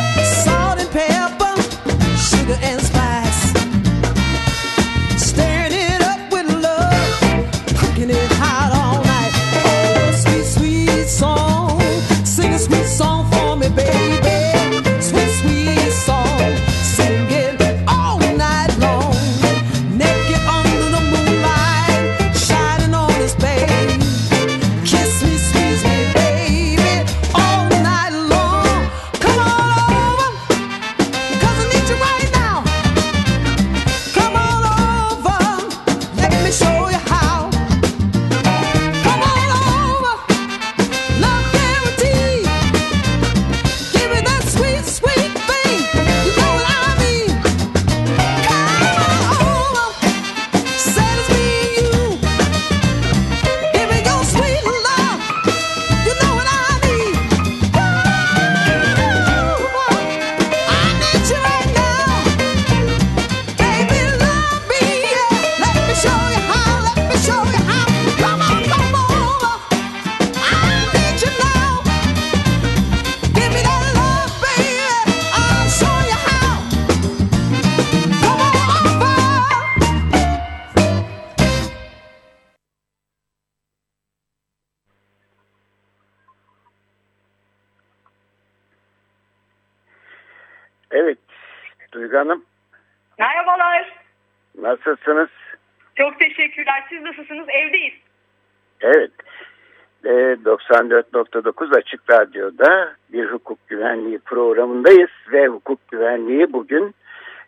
Speaker 4: 94.9 Açık Radyo'da bir hukuk güvenliği programındayız ve hukuk güvenliği bugün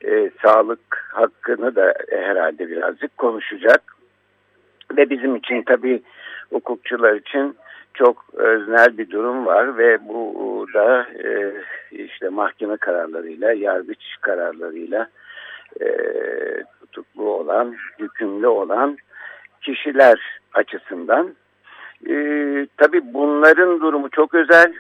Speaker 4: e, sağlık hakkını da herhalde birazcık konuşacak. Ve bizim için tabii hukukçular için çok öznel bir durum var ve bu da e, işte mahkeme kararlarıyla, yargıç kararlarıyla e, tutuklu olan, hükümlü olan kişiler açısından. E, tabii bunların durumu çok özel.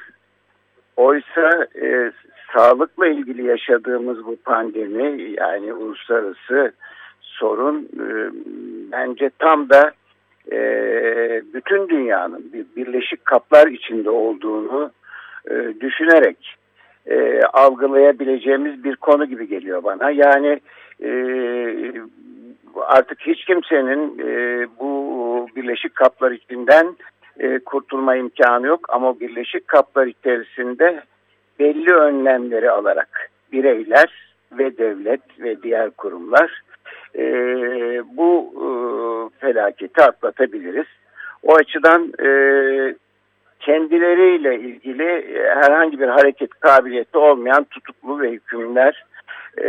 Speaker 4: Oysa e, sağlıkla ilgili yaşadığımız bu pandemi yani uluslararası sorun e, bence tam da e, bütün dünyanın bir birleşik kaplar içinde olduğunu e, düşünerek e, algılayabileceğimiz bir konu gibi geliyor bana. Yani e, artık hiç kimsenin e, bu birleşik kaplar içinden e, kurtulma imkanı yok ama birleşik kaplar içerisinde belli önlemleri alarak bireyler ve devlet ve diğer kurumlar e, bu e, felaketi atlatabiliriz. O açıdan e, kendileriyle ilgili herhangi bir hareket kabiliyeti olmayan tutuklu ve hükümler e,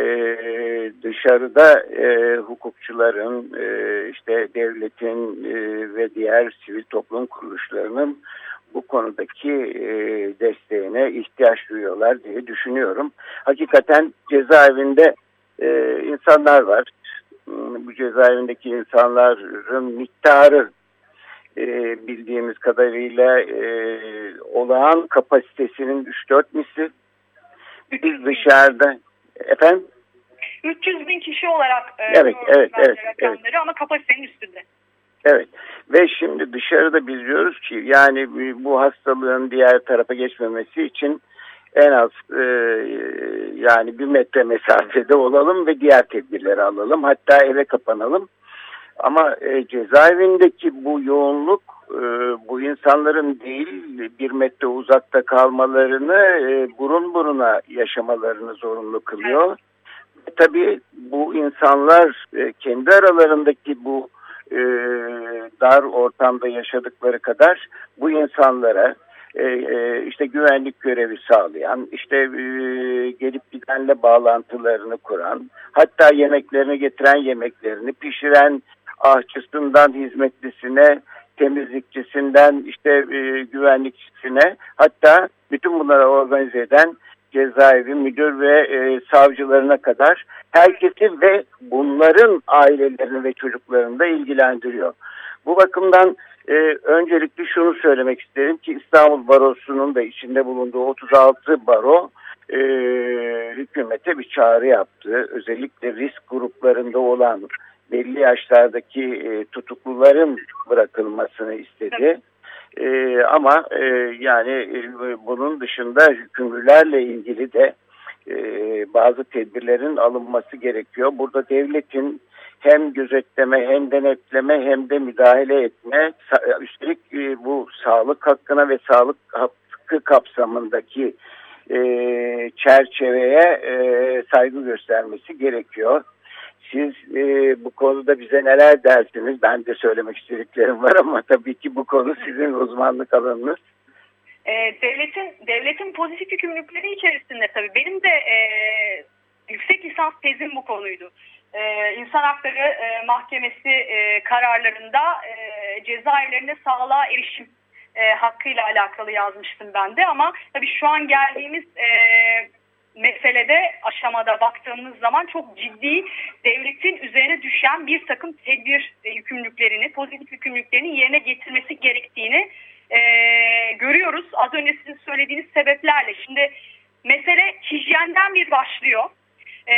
Speaker 4: dışarıda e, hukukçuların, e, işte devletin e, ve diğer sivil toplum kuruluşlarının bu konudaki e, desteğine ihtiyaç duyuyorlar diye düşünüyorum. Hakikaten cezaevinde e, insanlar var. Bu cezaevindeki insanların miktarı e, bildiğimiz kadarıyla e, olağan kapasitesinin 3-4 misli. Biz dışarıda efendim
Speaker 2: 300 bin kişi olarak e,
Speaker 4: evet, evet, evet,
Speaker 2: rakamları evet. ama kapasitenin üstünde.
Speaker 4: Evet ve şimdi dışarıda biz diyoruz ki yani bu hastalığın diğer tarafa geçmemesi için en az e, yani bir metre mesafede olalım ve diğer tedbirleri alalım. Hatta eve kapanalım. Ama e, cezaevindeki bu yoğunluk e, bu insanların değil bir metre uzakta kalmalarını e, burun buruna yaşamalarını zorunlu kılıyor. Evet. Tabii bu insanlar e, kendi aralarındaki bu e, dar ortamda yaşadıkları kadar bu insanlara e, e, işte güvenlik görevi sağlayan, işte e, gelip gidenle bağlantılarını kuran, hatta yemeklerini getiren yemeklerini pişiren ahçısından hizmetlisine, temizlikçisinden işte e, güvenlikçisine hatta bütün bunları organize eden cezaevi müdür ve e, savcılarına kadar herkesi ve bunların ailelerini ve çocuklarını da ilgilendiriyor. Bu bakımdan e, öncelikle şunu söylemek isterim ki İstanbul Barosu'nun da içinde bulunduğu 36 baro e, hükümete bir çağrı yaptı. Özellikle risk gruplarında olan belli yaşlardaki e, tutukluların bırakılmasını istedi. E, ama e, yani e, bunun dışında hükümlülerle ilgili de e, bazı tedbirlerin alınması gerekiyor. Burada devletin hem gözetleme hem denetleme hem de müdahale etme üstelik e, bu sağlık hakkına ve sağlık hakkı kapsamındaki e, çerçeveye e, saygı göstermesi gerekiyor. Siz e, bu konuda bize neler dersiniz? Ben de söylemek istediklerim var ama tabii ki bu konu sizin uzmanlık alanınız.
Speaker 2: E, devletin devletin pozitif yükümlülükleri içerisinde tabii benim de e, yüksek lisans tezim bu konuydu. E, İnsan Hakları e, Mahkemesi e, kararlarında e, cezaevlerinde sağlığa erişim e, hakkıyla alakalı yazmıştım ben de ama tabii şu an geldiğimiz e, meselede aşamada baktığımız zaman çok ciddi devletin üzerine düşen bir takım tedbir yükümlülüklerini, pozitif yükümlülüklerini yerine getirmesi gerektiğini e, görüyoruz. Az önce sizin söylediğiniz sebeplerle. Şimdi mesele hijyenden bir başlıyor. E,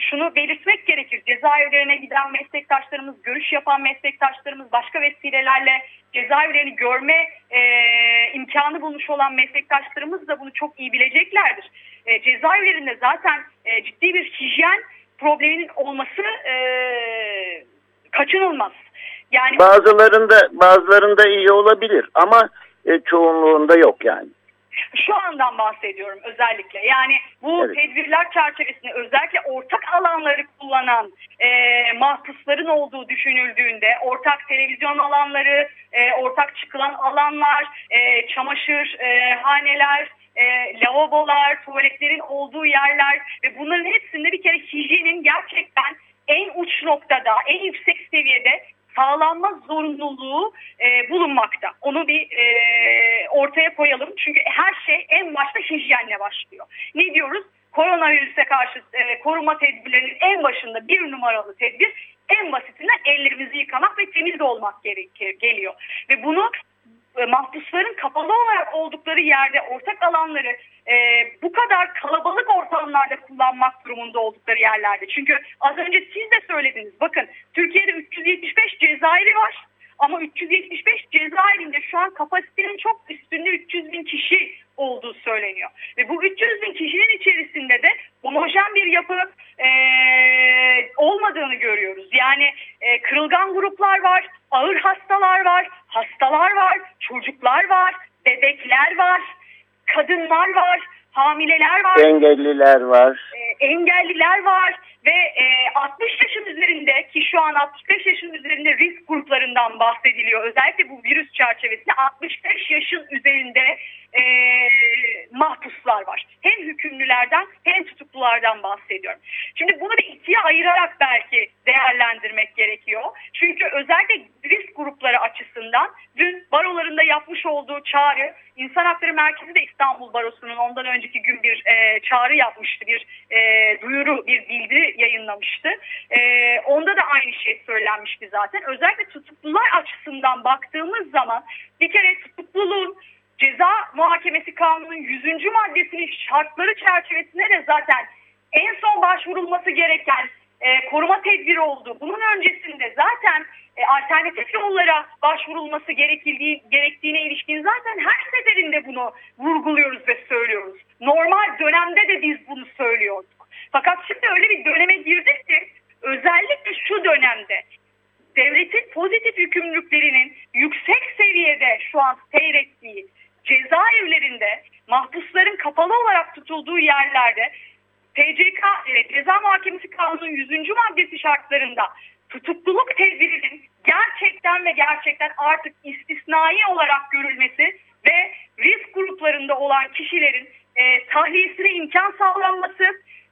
Speaker 2: şunu belirtmek gerekir. Cezaevlerine giden meslektaşlarımız, görüş yapan meslektaşlarımız başka vesilelerle cezaevlerini görme e, imkanı bulmuş olan meslektaşlarımız da bunu çok iyi bileceklerdir. E, cezaevlerinde zaten e, ciddi bir hijyen probleminin olması e, kaçınılmaz.
Speaker 4: Yani bazılarında bazılarında iyi olabilir ama e, çoğunluğunda yok yani.
Speaker 2: Şu andan bahsediyorum özellikle. Yani bu evet. tedbirler çerçevesinde özellikle ortak alanları kullanan e, mahpusların olduğu düşünüldüğünde ortak televizyon alanları, e, ortak çıkılan alanlar, e, çamaşır e, haneler, e, lavabolar, tuvaletlerin olduğu yerler ve bunların hepsinde bir kere hijyenin gerçekten en uç noktada, en yüksek seviyede sağlanma zorunluluğu e, bulunmakta. Onu bir e, ortaya koyalım. Çünkü her şey en başta hijyenle başlıyor. Ne diyoruz? Koronavirüse karşı e, koruma tedbirlerinin en başında bir numaralı tedbir en basitinden ellerimizi yıkamak ve temiz olmak gerekir, geliyor. Ve bunu e, mahpusların kapalı olarak oldukları yerde ortak alanları e, bu kadar kalabalık ortamlarda kullanmak durumunda oldukları yerlerde. Çünkü az önce siz de söylediniz. Bakın Türkiye'de 375 cezaevi var. Ama 375 cezaevinde şu an kapasitenin çok üstünde 300 bin kişi olduğu söyleniyor. Ve bu 300 bin kişinin içerisinde de homojen bir yapı e, olmadığını görüyoruz. Yani e, kırılgan gruplar var, ağır hastalar var, hastalar var, çocuklar var, bebekler var, kadınlar var, hamileler var.
Speaker 4: Engelliler var.
Speaker 2: E, engelliler var ve e, 60 yaşın üzerinde ki şu an 65 yaşın üzerinde risk gruplarından bahsediliyor. Özellikle bu virüs çerçevesinde 65 yaşın üzerinde e, mahpuslar var. Hem hükümlülerden hem tutuklulardan bahsediyorum. Şimdi bunu bir ikiye ayırarak belki değerlendirmek gerekiyor. Çünkü özellikle risk grupları açısından dün barolarında yapmış olduğu çağrı, İnsan Hakları Merkezi de İstanbul Barosu'nun ondan önceki gün bir e, çağrı yapmıştı, bir e, duyuru, bir bildiri yayınlamıştı. E, onda da aynı şey söylenmişti zaten. Özellikle tutuklular açısından baktığımız zaman bir kere tutukluluğun ceza muhakemesi kanunun 100. maddesinin şartları çerçevesinde de zaten en son başvurulması gereken e, koruma tedbiri oldu. Bunun öncesinde zaten e, alternatif yollara başvurulması gerekildiği, gerektiğine ilişkin zaten her seferinde bunu vurguluyoruz ve söylüyoruz. Normal dönemde de biz bunu söylüyorduk. Fakat şimdi öyle bir döneme girdik ki özellikle şu dönemde devletin pozitif yükümlülüklerinin yüksek seviyede şu an seyrettiği cezaevlerinde mahpusların kapalı olarak tutulduğu yerlerde TCK e, Ceza Muhakemesi Kanunu 100. maddesi şartlarında tutukluluk tedbirinin gerçekten ve gerçekten artık istisnai olarak görülmesi ve risk gruplarında olan kişilerin e, tahliyesine imkan sağlanması,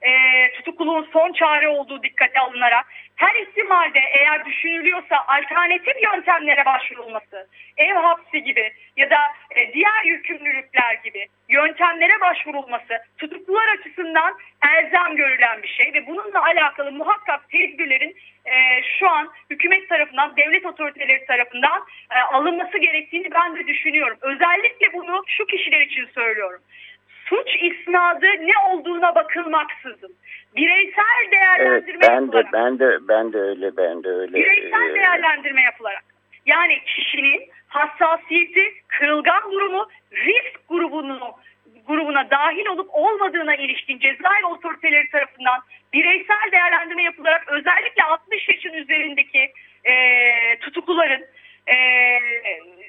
Speaker 2: e, tutukluluğun son çare olduğu dikkate alınarak her ihtimalde eğer düşünülüyorsa alternatif yöntemlere başvurulması, ev hapsi gibi ya da e, diğer yükümlülükler gibi yöntemlere başvurulması tutuklular açısından elzem görülen bir şey ve bununla alakalı muhakkak tedbirlerin e, şu an hükümet tarafından, devlet otoriteleri tarafından e, alınması gerektiğini ben de düşünüyorum. Özellikle bunu şu kişiler için söylüyorum suç isnadı ne olduğuna bakılmaksızın. Bireysel değerlendirme
Speaker 4: evet, ben de ben de ben de öyle ben de öyle
Speaker 2: bireysel ee... değerlendirme yapılarak. Yani kişinin hassasiyeti, kırılgan durumu, risk grubunu grubuna dahil olup olmadığına ilişkin cezaevi otoriteleri tarafından bireysel değerlendirme yapılarak özellikle 60 yaşın üzerindeki e, tutukluların e,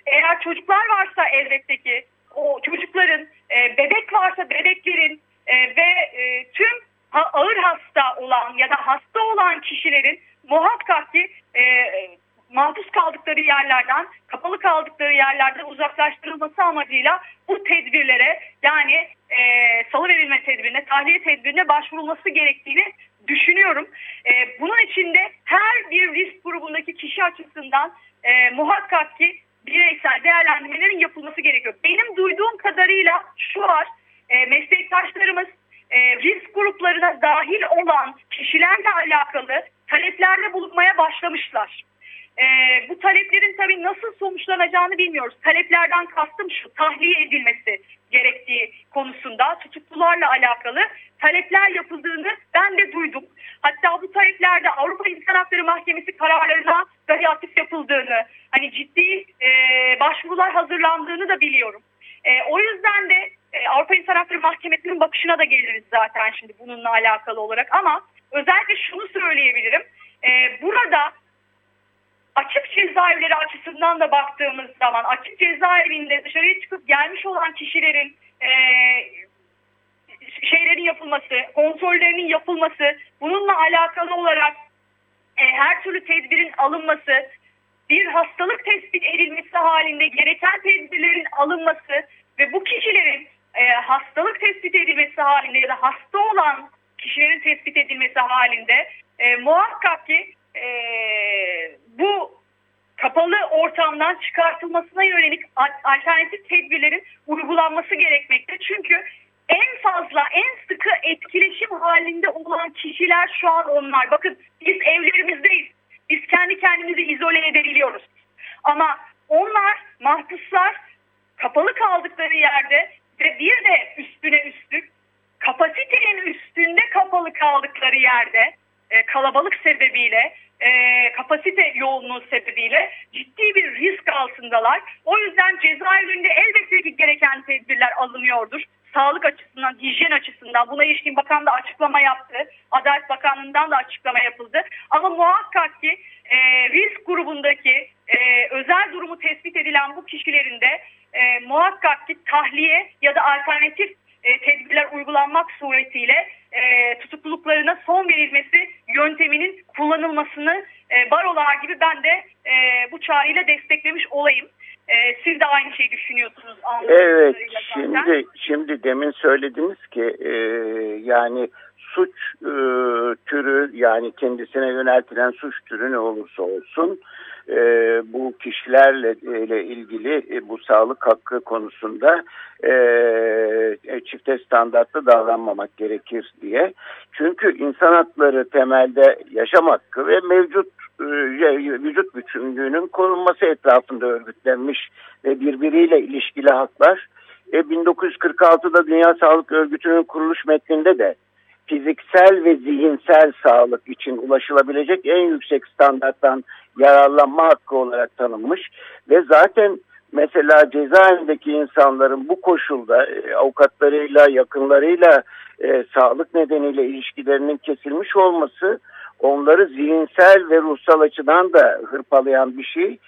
Speaker 2: eğer çocuklar varsa elbette ki o çocukların, e, bebek varsa bebeklerin e, ve e, tüm ha, ağır hasta olan ya da hasta olan kişilerin muhakkak ki e, mahpus kaldıkları yerlerden, kapalı kaldıkları yerlerden uzaklaştırılması amacıyla bu tedbirlere yani e, salı verilme tedbirine, tahliye tedbirine başvurulması gerektiğini düşünüyorum. E, bunun içinde her bir risk grubundaki kişi açısından e, muhakkak ki bireysel değerlendirmelerin yapılması gerekiyor. Benim duyduğum kadarıyla şu var, e, meslektaşlarımız e, risk gruplarına dahil olan kişilerle alakalı taleplerde bulunmaya başlamışlar. E, bu taleplerin tabii nasıl sonuçlanacağını bilmiyoruz. Taleplerden kastım şu tahliye edilmesi gerektiği konusunda tutuklularla alakalı talepler yapıldığını ben de duydum. Hatta bu taleplerde Avrupa İnsan Hakları Mahkemesi kararlarına dahi atıf yapıldığını, hani ciddi e, başvurular hazırlandığını da biliyorum. E, o yüzden de e, Avrupa İnsan Hakları Mahkemesi'nin bakışına da geliriz zaten şimdi bununla alakalı olarak ama özellikle şunu söyleyebilirim. E, burada açık cezaevleri açısından da baktığımız zaman açık cezaevinde dışarıya çıkıp gelmiş olan kişilerin e, şeylerin yapılması, kontrollerinin yapılması, bununla alakalı olarak e, her türlü tedbirin alınması, bir hastalık tespit edilmesi halinde gereken tedbirlerin alınması ve bu kişilerin e, hastalık tespit edilmesi halinde ya da hasta olan kişilerin tespit edilmesi halinde e, muhakkak ki e, bu kapalı ortamdan çıkartılmasına yönelik alternatif tedbirlerin uygulanması gerekmekte. Çünkü en fazla, en sıkı etkileşim halinde olan kişiler şu an onlar. Bakın biz evlerimizdeyiz. Biz kendi kendimizi izole edebiliyoruz. Ama onlar mahpuslar kapalı kaldıkları yerde ve bir de üstüne üstlük kapasitenin üstünde kapalı kaldıkları yerde e, kalabalık sebebiyle e, kapasite yoğunluğu sebebiyle ciddi bir risk altındalar. O yüzden cezaevinde elbette ki gereken tedbirler alınıyordur. Sağlık açısından, hijyen açısından buna ilişkin bakan da açıklama yaptı. Adalet Bakanlığı'ndan da açıklama yapıldı. Ama muhakkak ki e, risk grubundaki e, özel durumu tespit edilen bu kişilerin de e, muhakkak ki tahliye ya da alternatif e, tedbirler uygulanmak suretiyle e, tutukluluklarına son verilmesi yönteminin kullanılmasını e, barolar gibi ben de e, bu çağrıyla desteklemiş olayım. E, siz de aynı şeyi düşünüyorsunuz.
Speaker 4: Evet şimdi şimdi demin söylediniz ki e, yani suç e, türü yani kendisine yöneltilen suç türü ne olursa olsun e, bu kişilerle ile ilgili e, bu sağlık hakkı konusunda e, e, çifte standartlı davranmamak gerekir diye. Çünkü insan hakları temelde yaşam hakkı ve mevcut e, vücut bütünlüğünün korunması etrafında örgütlenmiş ve birbiriyle ilişkili haklar. E, 1946'da Dünya Sağlık Örgütü'nün kuruluş metninde de fiziksel ve zihinsel sağlık için ulaşılabilecek en yüksek standarttan yararlanma hakkı olarak tanınmış ve zaten mesela cezaevindeki insanların bu koşulda e, avukatlarıyla, yakınlarıyla e, sağlık nedeniyle ilişkilerinin kesilmiş olması onları zihinsel ve ruhsal açıdan da hırpalayan bir şey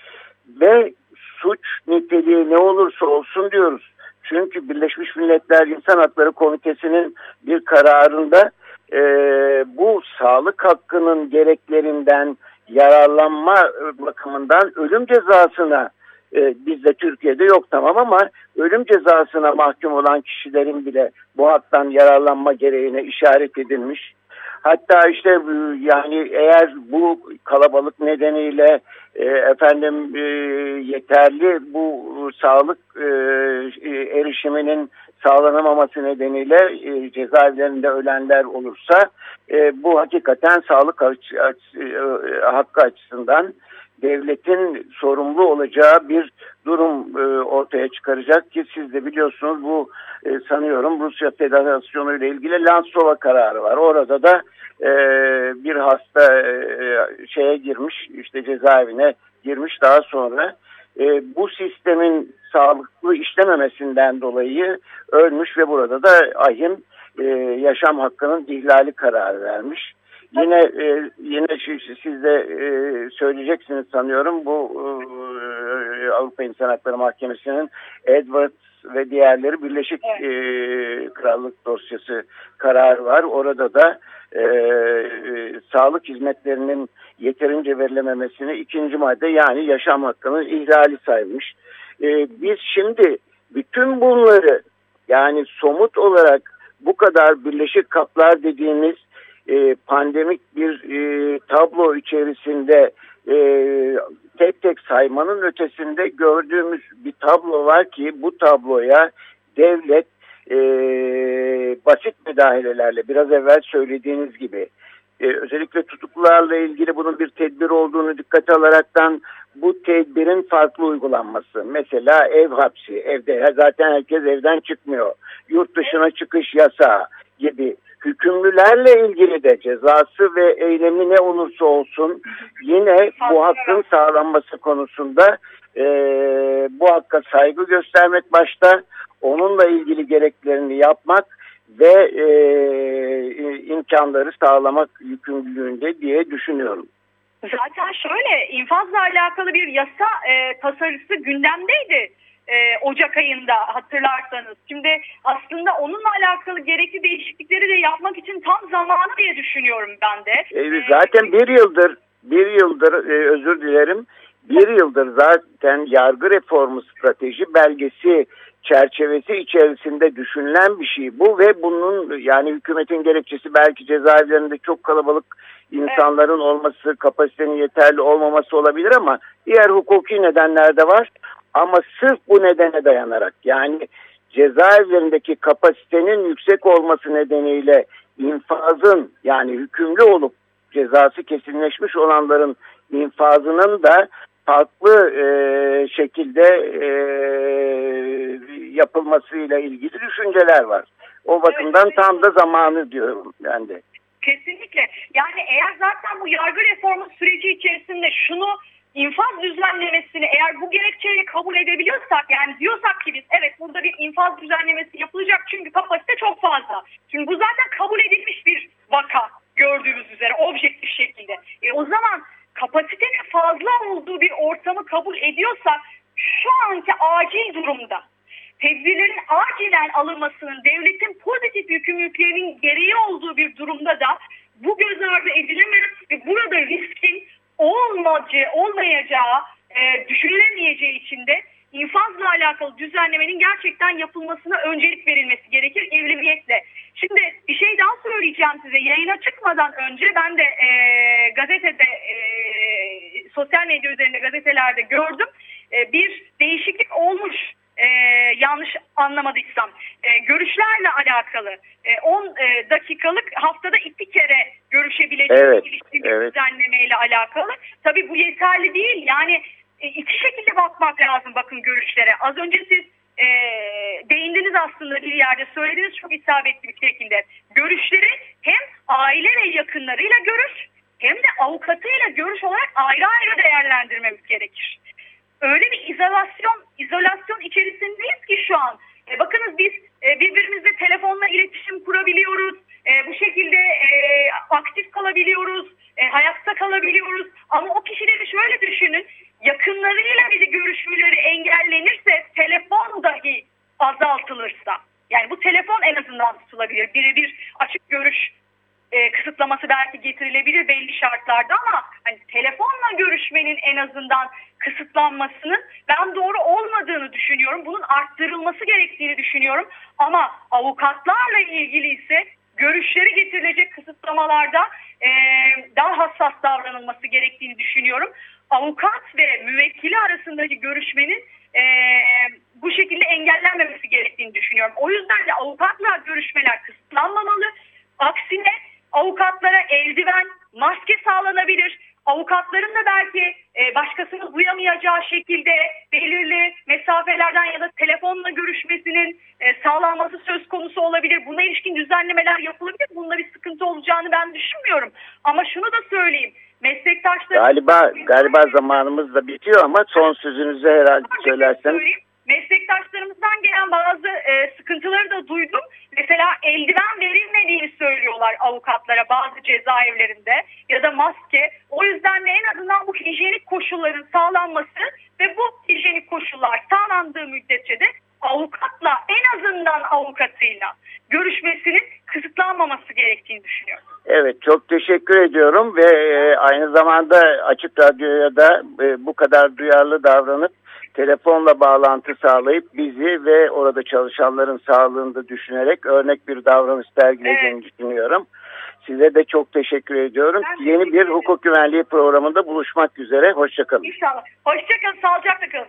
Speaker 4: ve suç niteliği ne olursa olsun diyoruz. Çünkü Birleşmiş Milletler İnsan Hakları Komitesi'nin bir kararında e, bu sağlık hakkının gereklerinden yararlanma bakımından ölüm cezasına e, bizde Türkiye'de yok tamam ama ölüm cezasına mahkum olan kişilerin bile bu haktan yararlanma gereğine işaret edilmiş. Hatta işte e, yani eğer bu kalabalık nedeniyle e, efendim e, yeterli bu sağlık e, e, erişiminin sağlanamaması nedeniyle e, cezaevlerinde ölenler olursa e, bu hakikaten sağlık açı, açı, e, hakkı açısından devletin sorumlu olacağı bir durum e, ortaya çıkaracak ki siz de biliyorsunuz bu e, sanıyorum Rusya Federasyonu ile ilgili Lansova kararı var. Orada da e, bir hasta e, şeye girmiş işte cezaevine girmiş daha sonra e, bu sistemin sağlıklı işlememesinden dolayı ölmüş ve burada da ahim e, yaşam hakkının ihlali kararı vermiş. Yine e, yine siz de e, söyleyeceksiniz sanıyorum bu e, Avrupa İnsan Hakları Mahkemesi'nin Edwards ve diğerleri Birleşik evet. e, Krallık dosyası kararı var. Orada da e, e, sağlık hizmetlerinin yeterince verilememesini ikinci madde yani yaşam hakkının ihlali saymış. E, biz şimdi bütün bunları yani somut olarak bu kadar birleşik kaplar dediğimiz e, pandemik bir e, tablo içerisinde e, tek tek saymanın ötesinde gördüğümüz bir tablo var ki bu tabloya devlet e, basit müdahalelerle biraz evvel söylediğiniz gibi e, özellikle tutuklularla ilgili bunun bir tedbir olduğunu dikkate alaraktan bu tedbirin farklı uygulanması. Mesela ev hapsi, evde zaten herkes evden çıkmıyor. Yurt dışına çıkış yasağı gibi hükümlülerle ilgili de cezası ve eylemi ne olursa olsun yine bu hakkın sağlanması konusunda e, bu hakka saygı göstermek başta onunla ilgili gereklerini yapmak ve e, imkanları sağlamak yükümlülüğünde diye düşünüyorum.
Speaker 2: Zaten şöyle infazla alakalı bir yasa e, tasarısı gündemdeydi. E, Ocak ayında hatırlarsanız. Şimdi aslında onunla alakalı gerekli değişiklikleri de yapmak için tam zamanı diye düşünüyorum ben de.
Speaker 4: E, zaten bir yıldır bir yıldır e, özür dilerim bir yıldır zaten yargı reformu strateji belgesi çerçevesi içerisinde düşünülen bir şey bu ve bunun yani hükümetin gerekçesi belki cezaevlerinde çok kalabalık insanların evet. olması, kapasitenin yeterli olmaması olabilir ama diğer hukuki nedenler de var. Ama sırf bu nedene dayanarak yani cezaevlerindeki kapasitenin yüksek olması nedeniyle infazın yani hükümlü olup cezası kesinleşmiş olanların infazının da farklı e, şekilde e, yapılmasıyla ilgili düşünceler var. O bakımdan evet, tam da zamanı diyorum ben de.
Speaker 2: Kesinlikle. Yani eğer zaten bu yargı reformu süreci içerisinde şunu infaz düzenlemesini eğer bu gerekçeyle kabul edebiliyorsak yani diyorsak ki biz evet burada bir infaz düzenlemesi yapılacak çünkü kapasite çok fazla. Çünkü bu zaten kabul edilmiş bir vaka gördüğümüz üzere objektif şekilde. E, o zaman kapasitenin fazla olduğu bir ortamı kabul ediyorsak şu anki acil durumda tedbirlerin acilen alınmasının devletin pozitif yükümlülüklerinin gereği olduğu bir durumda da bu göz ardı edilemez ve burada riskin olmayacağı, olmayacağı e, düşünülemeyeceği için de infazla alakalı düzenlemenin gerçekten yapılmasına öncelik verilmesi gerekir evliliyetle. Şimdi bir şey daha söyleyeceğim size. Yayına çıkmadan önce ben de e, gazetede, e, sosyal medya üzerinde gazetelerde gördüm. E, bir değişiklik olmuş e, yanlış anlamadıysam e, görüşlerle alakalı e, 10 e, dakikalık haftada iki kere görüşebileceğimiz
Speaker 4: evet, evet.
Speaker 2: düzenlemeyle alakalı. Tabii bu yeterli değil. Yani e, iki şekilde bakmak lazım bakın görüşlere. Az önce siz e, değindiniz aslında bir yerde söylediğiniz çok isabetli bir şekilde. Görüşleri hem aile ve yakınlarıyla görüş hem de avukatıyla görüş olarak ayrı ayrı değerlendirmemiz gerekir. Öyle bir izolasyon izolasyon içerisindeyiz ki şu an. E, bakınız biz e, birbirimizle telefonla iletişim kurabiliyoruz. E, bu şekilde e, aktif kalabiliyoruz. E, hayatta kalabiliyoruz. Ama o kişileri şöyle düşünün yakınlarıyla bile görüşmeleri engellenirse telefon dahi azaltılırsa yani bu telefon en azından tutulabilir. Birebir açık görüş e, kısıtlaması belki getirilebilir belli şartlarda ama hani telefonla görüşmenin en azından kısıtlanmasının ben doğru olmadığını düşünüyorum. Bunun arttırılması gerektiğini düşünüyorum. Ama avukatlarla ilgili ise görüşleri getirilecek kısıtlamalarda e, daha hassas davranılması gerektiğini düşünüyorum avukat ve müvekkili arasındaki görüşmenin e, bu şekilde engellenmemesi gerektiğini düşünüyorum. O yüzden de avukatla görüşmeler kısıtlanmamalı. Aksine avukatlara eldiven, maske sağlanabilir. Avukatların da belki e, başkasının duyamayacağı şekilde belirli mesafelerden ya da telefonla görüşmesinin e, sağlanması söz konusu olabilir. Buna ilişkin düzenlemeler yapılabilir. Bunda bir sıkıntı olacağını ben düşünmüyorum. Ama şunu da söyleyeyim meslektaşlarım...
Speaker 4: Galiba, galiba zamanımız da bitiyor ama son sözünüzü herhalde söylerseniz.
Speaker 2: Meslektaşlarımızdan gelen bazı e, sıkıntıları da duydum. Mesela eldiven verilmediğini söylüyorlar avukatlara bazı cezaevlerinde ya da maske. O yüzden de en azından bu hijyenik koşulların sağlanması ve bu hijyenik koşullar sağlandığı müddetçe de avukatla en azından avukatıyla görüşmesinin kısıtlanmaması gerektiğini düşünüyorum.
Speaker 4: Evet çok teşekkür ediyorum ve e, aynı zamanda Radyo'ya da e, bu kadar duyarlı davranıp telefonla bağlantı sağlayıp bizi ve orada çalışanların sağlığını da düşünerek örnek bir davranış sergilediğini evet. düşünüyorum. Size de çok teşekkür ediyorum. Ben Yeni bir ederim. hukuk güvenliği programında buluşmak üzere. Hoşçakalın.
Speaker 2: İnşallah. Hoşçakalın. Sağlıcakla kalın.